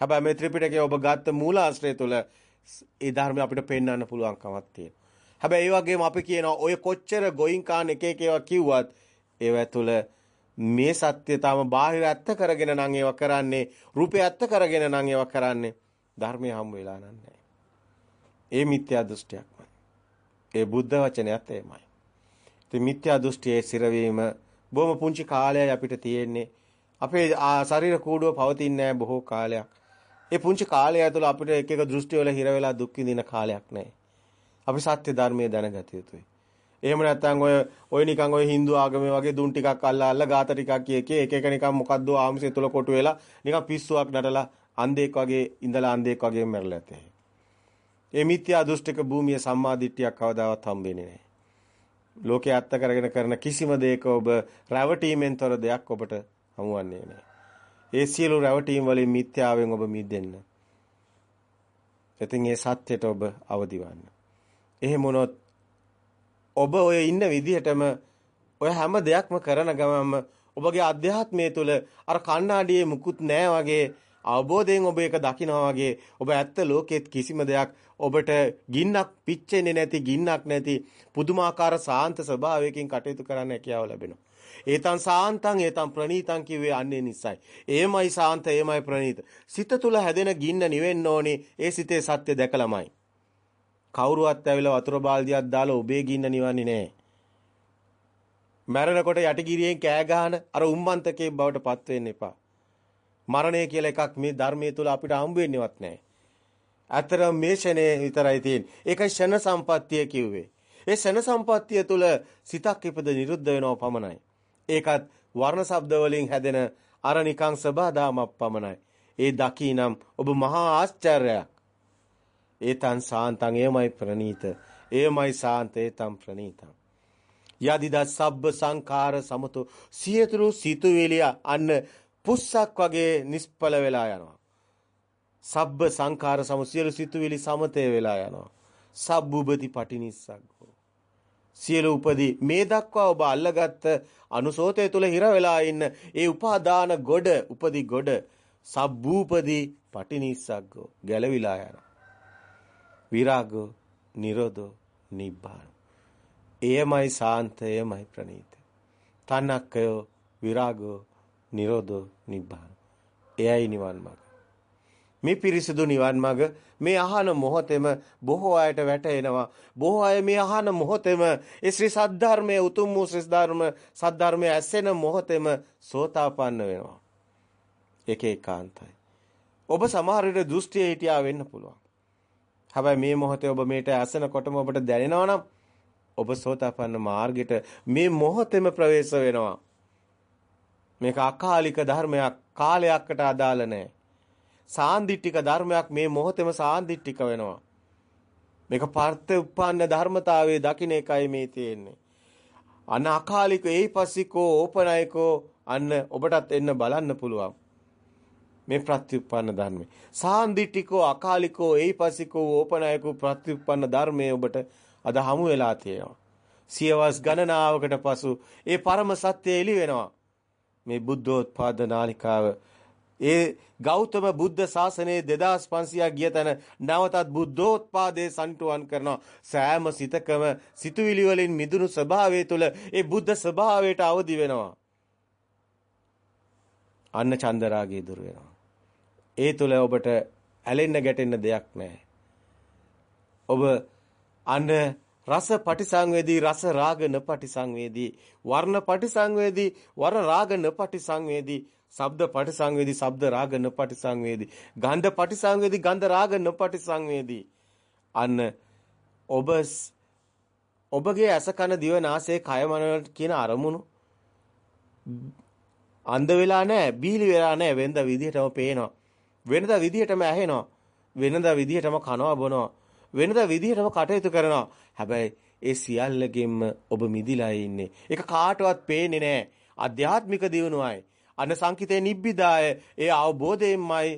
හැබැයි මේ ත්‍රිපිටකය ඔබ ගත්ත මූලාශ්‍රය තුළ ඒ ධර්මය අපිට පෙන්වන්න පුළුවන් කමක් තියෙනවා. හැබැයි ඒ වගේම අපි කියනවා ඔය කොච්චර ගෝයින්කාන් එක එක ඒවා කිව්වත් ඒවා තුළ මේ සත්‍ය තම බාහිර ඇත්ත කරගෙන නම් ඒවා කරන්නේ රූපේ ඇත්ත කරගෙන නම් ඒවා කරන්නේ ධර්මයේ හම් වෙලා නැහැ. ඒ මිත්‍යා දෘෂ්ටියක්මයි. ඒ බුද්ධ වචනයත් එමයයි. ඉතින් මිත්‍යා දෘෂ්ටියේ සිරවීම බොහොම පුංචි කාලයයි අපිට තියෙන්නේ. අපේ ශරීර කූඩුව පවතින්නේ බොහෝ කාලයක්. ඒ පුංචි කාලය ඇතුළ අපිට එක එක දෘෂ්ටි වල හිර වෙලා දුක් විඳින කාලයක් නැහැ. අපි සත්‍ය ධර්මයේ දැනගත යුතුයි. එහෙම නැත්නම් ඔය ඔය නිකන් ඔය Hindu ආගමේ වගේ දුන් ටිකක් අල්ලා අල්ලා ગાත ටිකක් කිය කිය එක එක නිකන් මොකද්ද ආමිෂය තුල කොටු වෙලා නිකන් පිස්සුවක් නටලා අන්ධෙක් වගේ ඉඳලා අන්ධෙක් වගේ මැරලා තේ. ඒ මිත්‍යා දෘෂ්ටික භූමිය සම්මාදිට්ඨියක් කවදාවත් හම්බෙන්නේ නැහැ. ලෝකේ අත්ත කරගෙන කරන කිසිම දෙයක ඔබ රැවටීමෙන් තොර දෙයක් ඔබට හමුවන්නේ නැහැ. ඒ සියලු රැවටීම් වලින් මිත්‍යාවෙන් ඔබ මිදෙන්න. ඉතින් ඒ සත්‍යයට ඔබ අවදි වන්න. එහෙම වුණොත් ඔබ ඔය ඉන්න විදිහටම ඔය හැම දෙයක්ම කරන ගමන්ම ඔබගේ අධ්‍යාත්මය තුළ අර කණ්ණාඩියේ මුකුත් නැහැ වගේ අවබෝධයෙන් ඔබ ඒක දකිනවා වගේ ඔබ ඇත්ත ලෝකෙත් කිසිම දෙයක් ඔබට ගින්නක් පිච්චෙන්නේ නැති ගින්නක් නැති පුදුමාකාර සාන්ත ස්වභාවයකින් කටයුතු කරන්න හැකියාව ලැබෙනවා. ඒතන් සාන්තං ඒතන් ප්‍රණීතං කිව්වේ අන්නේ නිසයි. ඒමයි සාන්ත ඒමයි ප්‍රණීත. සිත තුල හැදෙන ගින්න නිවෙන්න ඕනේ ඒ සිතේ සත්‍ය දැකලාමයි. කවුරුවත් ඇවිල්ලා වතුර බාල්දියක් දාලා ඔබේ ගින්න නිවන්නේ නැහැ. මැරෙනකොට යටිගිරියෙන් කෑ ගහන අර උම්මන්තකේ බවට පත් වෙන්න එපා. මරණය කියලා එකක් මේ ධර්මයේ තුල අපිට හම්බ වෙන්නේවත් නැහැ. අතර මේ ෂණේ විතරයි තියෙන්නේ. ඒකයි ෂණ සම්පත්තිය කිව්වේ. ඒ ෂණ සම්පත්තිය තුල සිතක් ඉපද නිරුද්ධ වෙනව පමණයි. ඒකත් වර්ණ ශබ්ද වලින් හැදෙන අර නිකං සබදාමක් පමණයි. ඒ දකිනම් ඔබ මහා ආශ්චර්යයක්. ඒතන් සාන්තං එයමයි ප්‍රනීත. එයමයි සාන්ත ඒතම් ප්‍රනීතං. යදිදා සබ්බ සංඛාර සමතු සියතුරු සිතුවිලිය අන්න පුස්සක් වගේ නිස්පල වෙලා යනවා. සබ්බ සංඛාර සමුසියලු සිතුවිලි සමතේ වෙලා යනවා. සබ්බුබති පටිනිස්සග්ගෝ. සියලු උපදී මේ දක්වා ඔබ අල්ලගත්ත අනුසෝතය තුල හිර වෙලා ඉන්න ඒ උපාදාන ගොඩ උපදී ගොඩ සබ්බූපදී පටිනිස්සග්ගෝ ගැලවිලා යනවා. විරාගෝ නිරෝධෝ නිබ්බාන. එයමයි සාන්තයමයි ප්‍රණීත. තන්නක්කයෝ විරාගෝ නිරෝධෝ නිබ්බාන. එයයි නිවන් මාර්ග. මේ පිරිසිදු නිවන් මඟ මේ අහන මොහොතෙම බොහෝ අයට වැටෙනවා. බොහෝ අය මේ අහන මොහොතෙම ඒ ශ්‍රී සද්ධර්මයේ උතුම් වූ ශ්‍රී ධර්ම සද්ධර්මයේ ඇසෙන මොහොතෙම සෝතාපන්න වෙනවා. ඒක ඒකාන්තයි. ඔබ සමහර විට දෘෂ්ටිය හිටියා වෙන්න පුළුවන්. හැබැයි මේ මොහොතේ ඔබ මේට ඇසෙනකොටම ඔබට දැනෙනවා නම් ඔබ සෝතාපන්න මාර්ගයට මේ මොහොතේම ප්‍රවේශ වෙනවා. මේක අකාලික ධර්මයක් කාලයකට අදාළ නැහැ. සාන්දිටික ධර්මයක් මේ මොහොතේම සාන්දිටික වෙනවා. මේක පර්ථඋප්පන්න ධර්මතාවයේ දකින්න එකයි මේ තියෙන්නේ. අන අකාලික ඒපසිකෝ ඕපනයිකෝ අන්න ඔබටත් එන්න බලන්න පුළුවන්. මේ ප්‍රත්‍යুৎপন্ন ධර්මය. සාන්දිටිකෝ අකාලිකෝ ඒපසිකෝ ඕපනයිකෝ ප්‍රත්‍යুৎপন্ন ධර්මයේ ඔබට අද හමු වෙලා තියෙනවා. සියවස් ගණනාවකට පසු ඒ පරම සත්‍ය එළි වෙනවා. මේ බුද්ධෝත්පාද නාලිකාව ඒ ගෞතම බුද්ධ ශාසනයේ 2500ක් ගිය තැන නැවතත් බුද්ධෝත්පාදයේ සන්තුවන් කරන සෑම සිතකම සිතුවිලි වලින් මිදුණු ස්වභාවය තුළ ඒ බුද්ධ ස්වභාවයට අවදි වෙනවා. අන්න චන්දරාගය දුර වෙනවා. ඒ තුළ ඔබට ඇලෙන්න ගැටෙන්න දෙයක් නැහැ. ඔබ අන්න රස පටිසංවේදී රස රාග න පටිසංවේදී වර්ණ පටිසංවේදී වර්ණ රාග න පටිසංවේදී ශබ්ද පටිසංවේදී ශබ්ද රාග න පටිසංවේදී ගන්ධ පටිසංවේදී ගන්ධ රාග න පටිසංවේදී. අන්න ඔබ ඔබගේ ඇස කන දිව නාසය කය මන කියන අරමුණු. අන්ධ වෙලා නැහැ බීලි වෙලා නැහැ වෙනද විදිහටම පේනවා. වෙනද විදිහටම ඇහෙනවා. වෙනද විදිහටම කනවා බොනවා. වෙනද විදිහටම කටයුතු කරනවා හැබැයි ඒ සියල්ලකින්ම ඔබ මිදිලා ඉන්නේ ඒක කාටවත් පේන්නේ නැහැ ආධ්‍යාත්මික දියුණුවයි අන සංකිතේ නිබ්බිදාය ඒ අවබෝධයෙන්මයි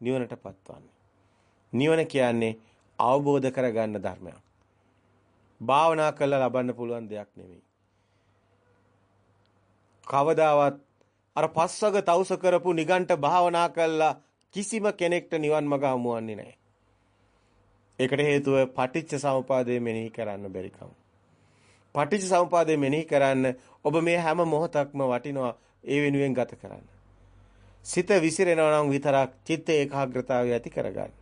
නිවනට පත්වන්නේ. නිවන කියන්නේ අවබෝධ කරගන්න ධර්මයක්. භාවනා කළා ලබන්න පුළුවන් දෙයක් නෙමෙයි. කවදාවත් අර පස්වග තවුස කරපු නිගණ්ඨ භාවනා කළා කිසිම කෙනෙක්ට නිවන් මඟ හමුවන්නේ නැහැ. ඒකට හේතුව පටිච්ච සමුපාදය මෙනෙහි කරන්න බැරිකම. පටිච්ච සමුපාදය මෙනෙහි කරන්න ඔබ මේ හැම මොහොතක්ම වටිනවා ඒ වෙනුවෙන් ගත කරන්න. සිත විසිරෙනවා නම් විතරක් චිත්ත ඒකාග්‍රතාවය ඇති කරගන්න.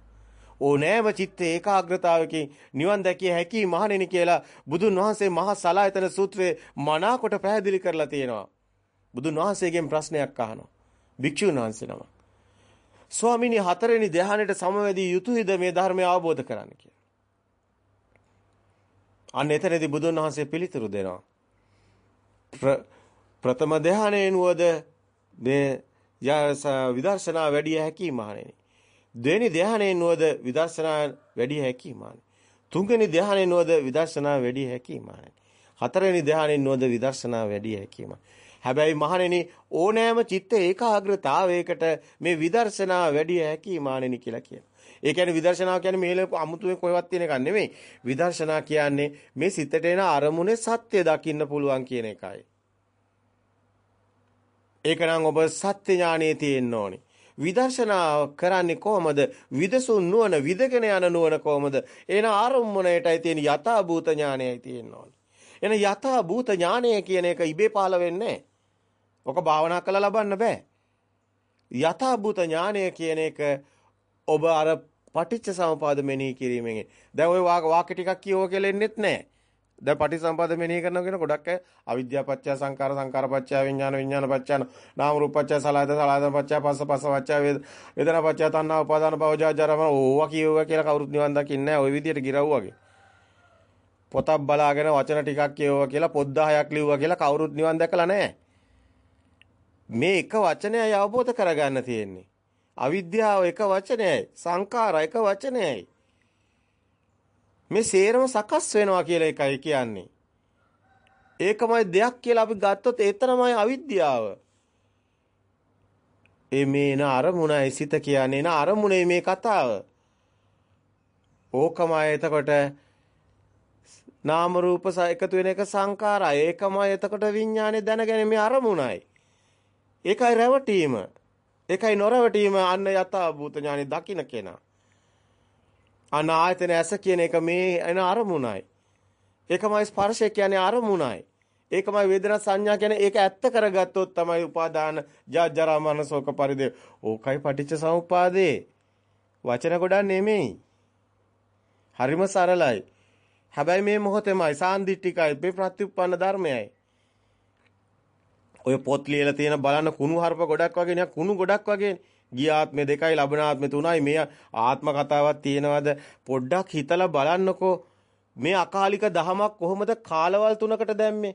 ඕනෑම චිත්ත ඒකාග්‍රතාවකින් නිවන් දැකිය හැකි මහණෙනි කියලා බුදුන් වහන්සේ මහා සලායතන සූත්‍රයේ මනාකොට පැහැදිලි කරලා තියෙනවා. බුදුන් වහන්සේගෙන් ප්‍රශ්නයක් අහනවා. භික්ෂුන් වහන්සේ නම. ස්වාමිනී හතරෙනි ධ්‍යානෙට සමවැදී යුතුයද මේ ධර්මය අවබෝධ කරන්න කියලා. අන්න එතනදී බුදුන් වහන්සේ පිළිතුරු දෙනවා. ප්‍රථම ධ්‍යානයේ නුවද මේ විදර්ශනා වැඩි හැකි මහණෙනි. දෙවෙනි ධ්‍යානයේ නුවද විදර්ශනා වැඩි හැකි මහණෙනි. තුන්වෙනි ධ්‍යානයේ නුවද විදර්ශනා වැඩි හැකි මහණෙනි. හතරවෙනි ධ්‍යානයේ නුවද විදර්ශනා වැඩි හැකි මහණෙනි. හැබැයි මහණෙනි ඕනෑම චිත්ත ඒකාග්‍රතාවයකට මේ විදර්ශනා වැඩි හැකි මානෙනි කියලා කියනවා. ඒ කියන්නේ විදර්ශනා කියන්නේ මේල අමුතුවෙන් කොහෙවත් තියෙන එකක් නෙමෙයි. විදර්ශනා කියන්නේ මේ සිතට එන අරමුණේ සත්‍ය දකින්න පුළුවන් කියන එකයි. ඒක නම් ඔබ සත්‍ය ඥානෙ තියෙන්න ඕනේ. විදර්ශනා කරන්නේ කොහමද? විදසුන් නුවණ විදගෙන යන නුවණ කොහමද? එන ආරම්මණයටයි තියෙන යථා භූත ඥානයයි තියෙන්න ඕනේ. එන යථා භූත ඥානය කියන එක ඉබේ පහළ වෙන්නේ ඔක භාවනා කරලා ලබන්න බෑ. යථා භූත ඥානය කියන එක ඔබ අර පටිච්ච සමුපාද මෙනෙහි කිරීමෙන් දැන් ওই වාක්‍ය ටිකක් කියව කියලා එන්නෙත් නැහැ. දැන් පටිසම්පද මෙනෙහි කරනවා කියන ගොඩක් අය අවිද්‍යාව පත්‍ය සංකාර සංකාර පත්‍ය විඥාන විඥාන පත්‍ය නාම රූප පත්‍ය සලආයත සලආයත පත්‍ය පස්ස පස්ස පත්‍ය වේදනා පත්‍ය තණ්හා උපාදාන භව ජාජරම ඕවා කියවුවා කියලා කවුරුත් නිවන් දකින්නේ නැහැ ওই විදියට ගිරව් වගේ පොතක් බලාගෙන වචන ටිකක් කියවුවා කියලා පොත් 10ක් ලිව්වා කියලා කවුරුත් නිවන් දැකලා නැහැ මේ එක වචනයයි අවබෝධ කරගන්න තියෙන්නේ අවිද්‍යාව එක වචනයයි සංකාර එක වචනයයි මේ සේරම සකස් වෙනවා කියලා එකයි කියන්නේ. ඒකමයි දෙයක් කියලා අපි ගත්තොත් ඒතරමයි අවිද්‍යාව. ඒ මේන අරමුණයි සිත කියන්නේ න අරමුණේ මේ කතාව. ඕකමයි එතකොට නාම රූප එකතු වෙන එක සංඛාරය. ඒකමයි එතකොට විඥානේ දැනගැනීමේ අරමුණයි. ඒකයි රැවටීම. ඒකයි නොරැවටීම අන්න යථා භූත ඥානෙ දකින්න කෙනා. අනායතන ඇස කියන එක මේ එන අරමුණයි. ඒකමයි ස්පර්ශය කියන්නේ අරමුණයි. ඒකමයි වේදනා සංඥා කියන්නේ ඒක ඇත්ත කරගත්තොත් තමයි උපාදාන ජාජරා මනසෝක පරිදේ. ඕකයි පටිච්ච සමුපාදේ. වචන ගොඩක් නෙමෙයි. හරිම සරලයි. හැබැයි මේ මොහොතේමයි සාන්දිටිකයි මේ ප්‍රතිඋප්පන්න ධර්මයයි. ඔය පොත් ලියලා තියෙන බලන්න කුණු හarp ගොඩක් වගේ නේ කුණු ගොඩක් වගේ. ගිය ආත්මේ දෙකයි ලබන ආත්මේ තුනයි. මේ ආත්ම කතාවක් තියෙනවද? පොඩ්ඩක් හිතලා බලන්නකෝ. මේ අකාලික දහමක් කොහොමද කාලවල් තුනකට දැම්මේ?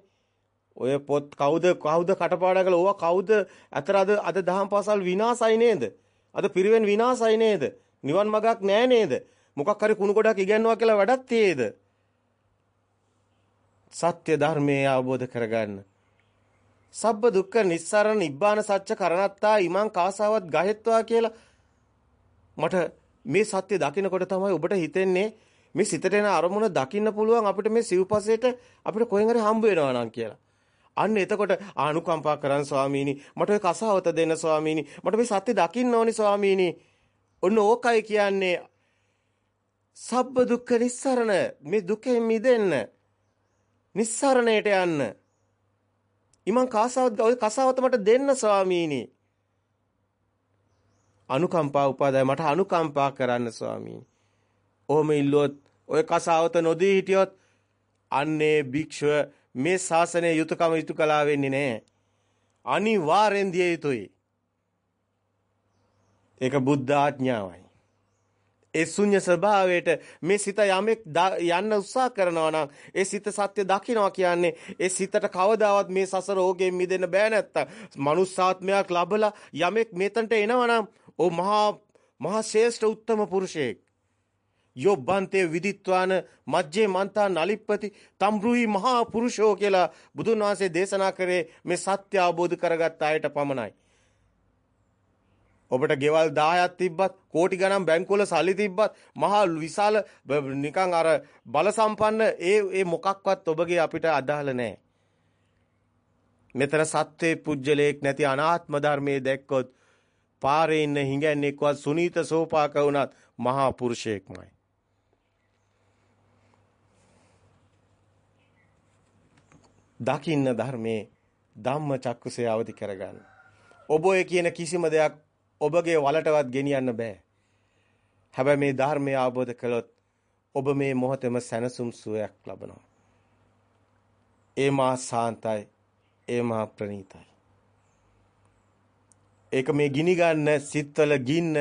ඔය පොත් කවුද කවුද කටපාඩම් කළා? ඕවා කවුද? අතර අද අද දහම් පාසල් විනාසයි නේද? අද පිරිවෙන් විනාසයි නේද? නිවන් මගක් නෑ නේද? මොකක් හරි කුණු ගොඩක් ඉගෙනනවා කියලා වැඩක් තියේද? සත්‍ය ධර්මයේ අවබෝධ කරගන්න. සබ්බ දුක්ඛ නිස්සාරණ නිබ්බාන සත්‍ය කරණත්තා ඉමං කාසාවත් ගහෙත්වා කියලා මට මේ සත්‍ය දකිනකොට තමයි ඔබට හිතෙන්නේ මේ සිතට එන අරමුණ දකින්න පුළුවන් අපිට මේ සිව්පසේට අපිට කොහෙන් හරි හම්බ වෙනවා නම් කියලා. අන්න එතකොට ආනුකම්පා කරන් ස්වාමීනි මට ඔය කසාවත දෙන්න ස්වාමීනි මට මේ සත්‍ය දකින්න ඕනි ස්වාමීනි. ඔන්න ඕකයි කියන්නේ සබ්බ දුක්ඛ නිස්සරණ මේ දුකෙන් මිදෙන්න නිස්සරණයට යන්න ඉමන් කාසාවත් ඔය කසාවත මට දෙන්න ස්වාමීනි. අනුකම්පා උපාදාය මට අනුකම්පා කරන්න ස්වාමීනි. ඔහොම ඉල්ලුවොත් ඔය කසාවත නොදී හිටියොත් අන්නේ භික්ෂුව මේ ශාසනයේ යුතුයකම යුතු කලා වෙන්නේ නැහැ. අනිවාර්යෙන් දිය යුතුයි. ඒක බුද්ධ ආඥාවයි. ඒ ශුන්‍ය ස්වභාවයට මේ සිත යමෙක් යන්න උත්සාහ කරනවා නම් ඒ සිත සත්‍ය දකිනවා කියන්නේ ඒ සිතට කවදාවත් මේ සසර ඕගෙන් මිදෙන්න බෑ නැත්තම් මනුස්සාත්මයක් ලබලා යමෙක් මෙතනට එනවා නම් ඕ මහා මහා ශ්‍රේෂ්ඨ උත්තම පුරුෂයෙක්. යොබ්බන්තේ විදිත්වාන මජ්ජේ මන්තා නලිප්පති තම්බ්‍රුහි මහා පුරුෂෝ කියලා බුදුන් වහන්සේ දේශනා කරේ මේ සත්‍ය අවබෝධ කරගත් අයට පමණයි. ඔබට ගෙවල් 10ක් තිබ්බත් කෝටි ගණන් බැංකුවල සල්ලි තිබ්බත් මහා විශාල නිකන් අර බල සම්පන්න ඒ ඒ මොකක්වත් ඔබගේ අපිට අදාළ නැහැ. මෙතන සත්වේ පුජ්‍යලයක් නැති අනාත්ම ධර්මයේ දැක්කොත් පාරේ ඉන්න හිඟන්නේක්වත් සුනීත සෝපාක වුණත් මහා පුරුෂයෙක්මයි. දකින්න ධර්මයේ ධම්ම චක්කුසේ අවදි කරගන්න. ඔබ ඔය කියන කිසිම දෙයක් ඔබගේ වලටවත් ගෙනියන්න බෑ. හැබැයි මේ ධර්මය අවබෝධ කළොත් ඔබ මේ මොහොතේම සැනසුම් සුවයක් ලබනවා. ඒ මා සාන්තයි, ඒ මා ප්‍රණීතයි. ඒක මේ ගිනි ගන්න සිත්වල ගින්න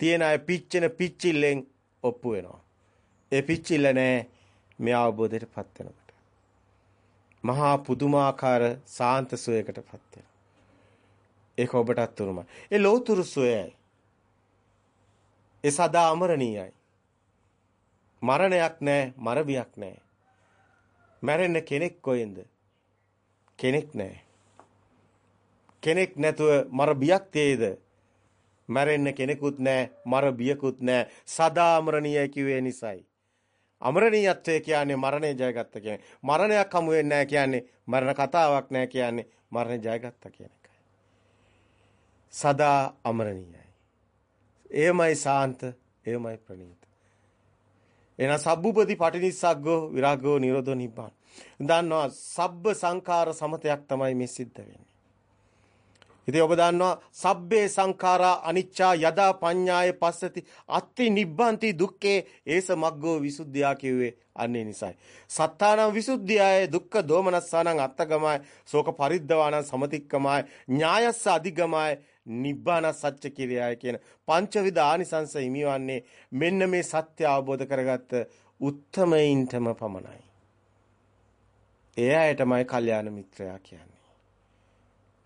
තියෙන අය පිච්චෙන පිච්චිල්ලෙන් ඔප්පු වෙනවා. ඒ පිච්චිල්ල නෑ මේ අවබෝධයටපත් වෙනකොට. මහා පුදුමාකාර සාන්ත සුවයකටපත් වෙනවා. ඒක ඔබටත් උරුමයි. ඒ ලෝතුරු සුවයයි. ඒ සදා අමරණීයයි. මරණයක් නැහැ, මරබියක් නැහැ. මැරෙන්න කෙනෙක් කොහෙන්ද? කෙනෙක් නැහැ. කෙනෙක් නැතුව මර බියක් තේද? මැරෙන්න කෙනෙකුත් නැහැ, මර බියකුත් නැහැ. සදා අමරණීය කිව්වේ නිසයි. අමරණීයත්වය කියන්නේ මරණය ජයගත්ත කියන්නේ. මරණයක් හමු වෙන්නේ නැහැ කියන්නේ මරණ කතාවක් නැහැ කියන්නේ මරණය ජයගත්ත කියන එකයි. සදා අමරණීයයි. එයමයි සාන්ත, එයමයි ප්‍රණීත. එන සබ්බුපති පටිනිස්සග්ගෝ විරාගෝ නිරෝධෝ නිබ්බාන. දන්නවා සබ්බ සංඛාර සමතයක් තමයි මේ සිද්ධ වෙන්නේ. ඉතින් ඔබ දන්නවා සබ්බේ සංඛාරා අනිච්චා යදා පඤ්ඤාය පස්සති අත්ති නිබ්බන්ති දුක්ඛේ ඒස මග්ගෝ විසුද්ධියා කිව්වේ අන්නේ නිසයි. සත්තානං විසුද්ධියයි දුක්ඛ දෝමනස්සානං අත්තගමයි ශෝක පරිද්දවානං සමතික්කමයි ඥායස්ස අධිගමයි නිබ්බාන සත්‍ය කිරියයි කියන පංචවිධ ආනිසංස හිමිවන්නේ මෙන්න මේ සත්‍ය අවබෝධ කරගත්ත උත්තමයින්ටම පමණයි. එයාටමයි කල්යාණ මිත්‍රයා කියන්නේ.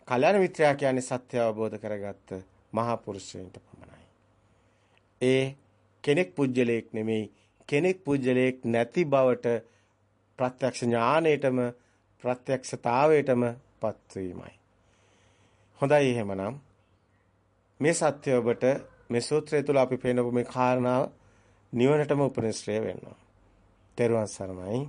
කල්‍යාණ මිත්‍රයා කියන්නේ සත්‍ය අවබෝධ කරගත්ත මහා පුරුෂයන්ට පමණයි. ඒ කෙනෙක් පුජ්‍යලයක් නෙමෙයි කෙනෙක් පුජ්‍යලයක් නැති බවට ප්‍රත්‍යක්ෂ ඥාණයටම ප්‍රත්‍යක්ෂතාවයටම පත්වීමයි. හොඳයි එහෙමනම් මේ සත්‍ය ඔබට මේ සූත්‍රය තුල අපි පේනපු මේ කාරණාව නිවනටම උපනිශ්‍රය වෙනවා. තෙරුවන් සරණයි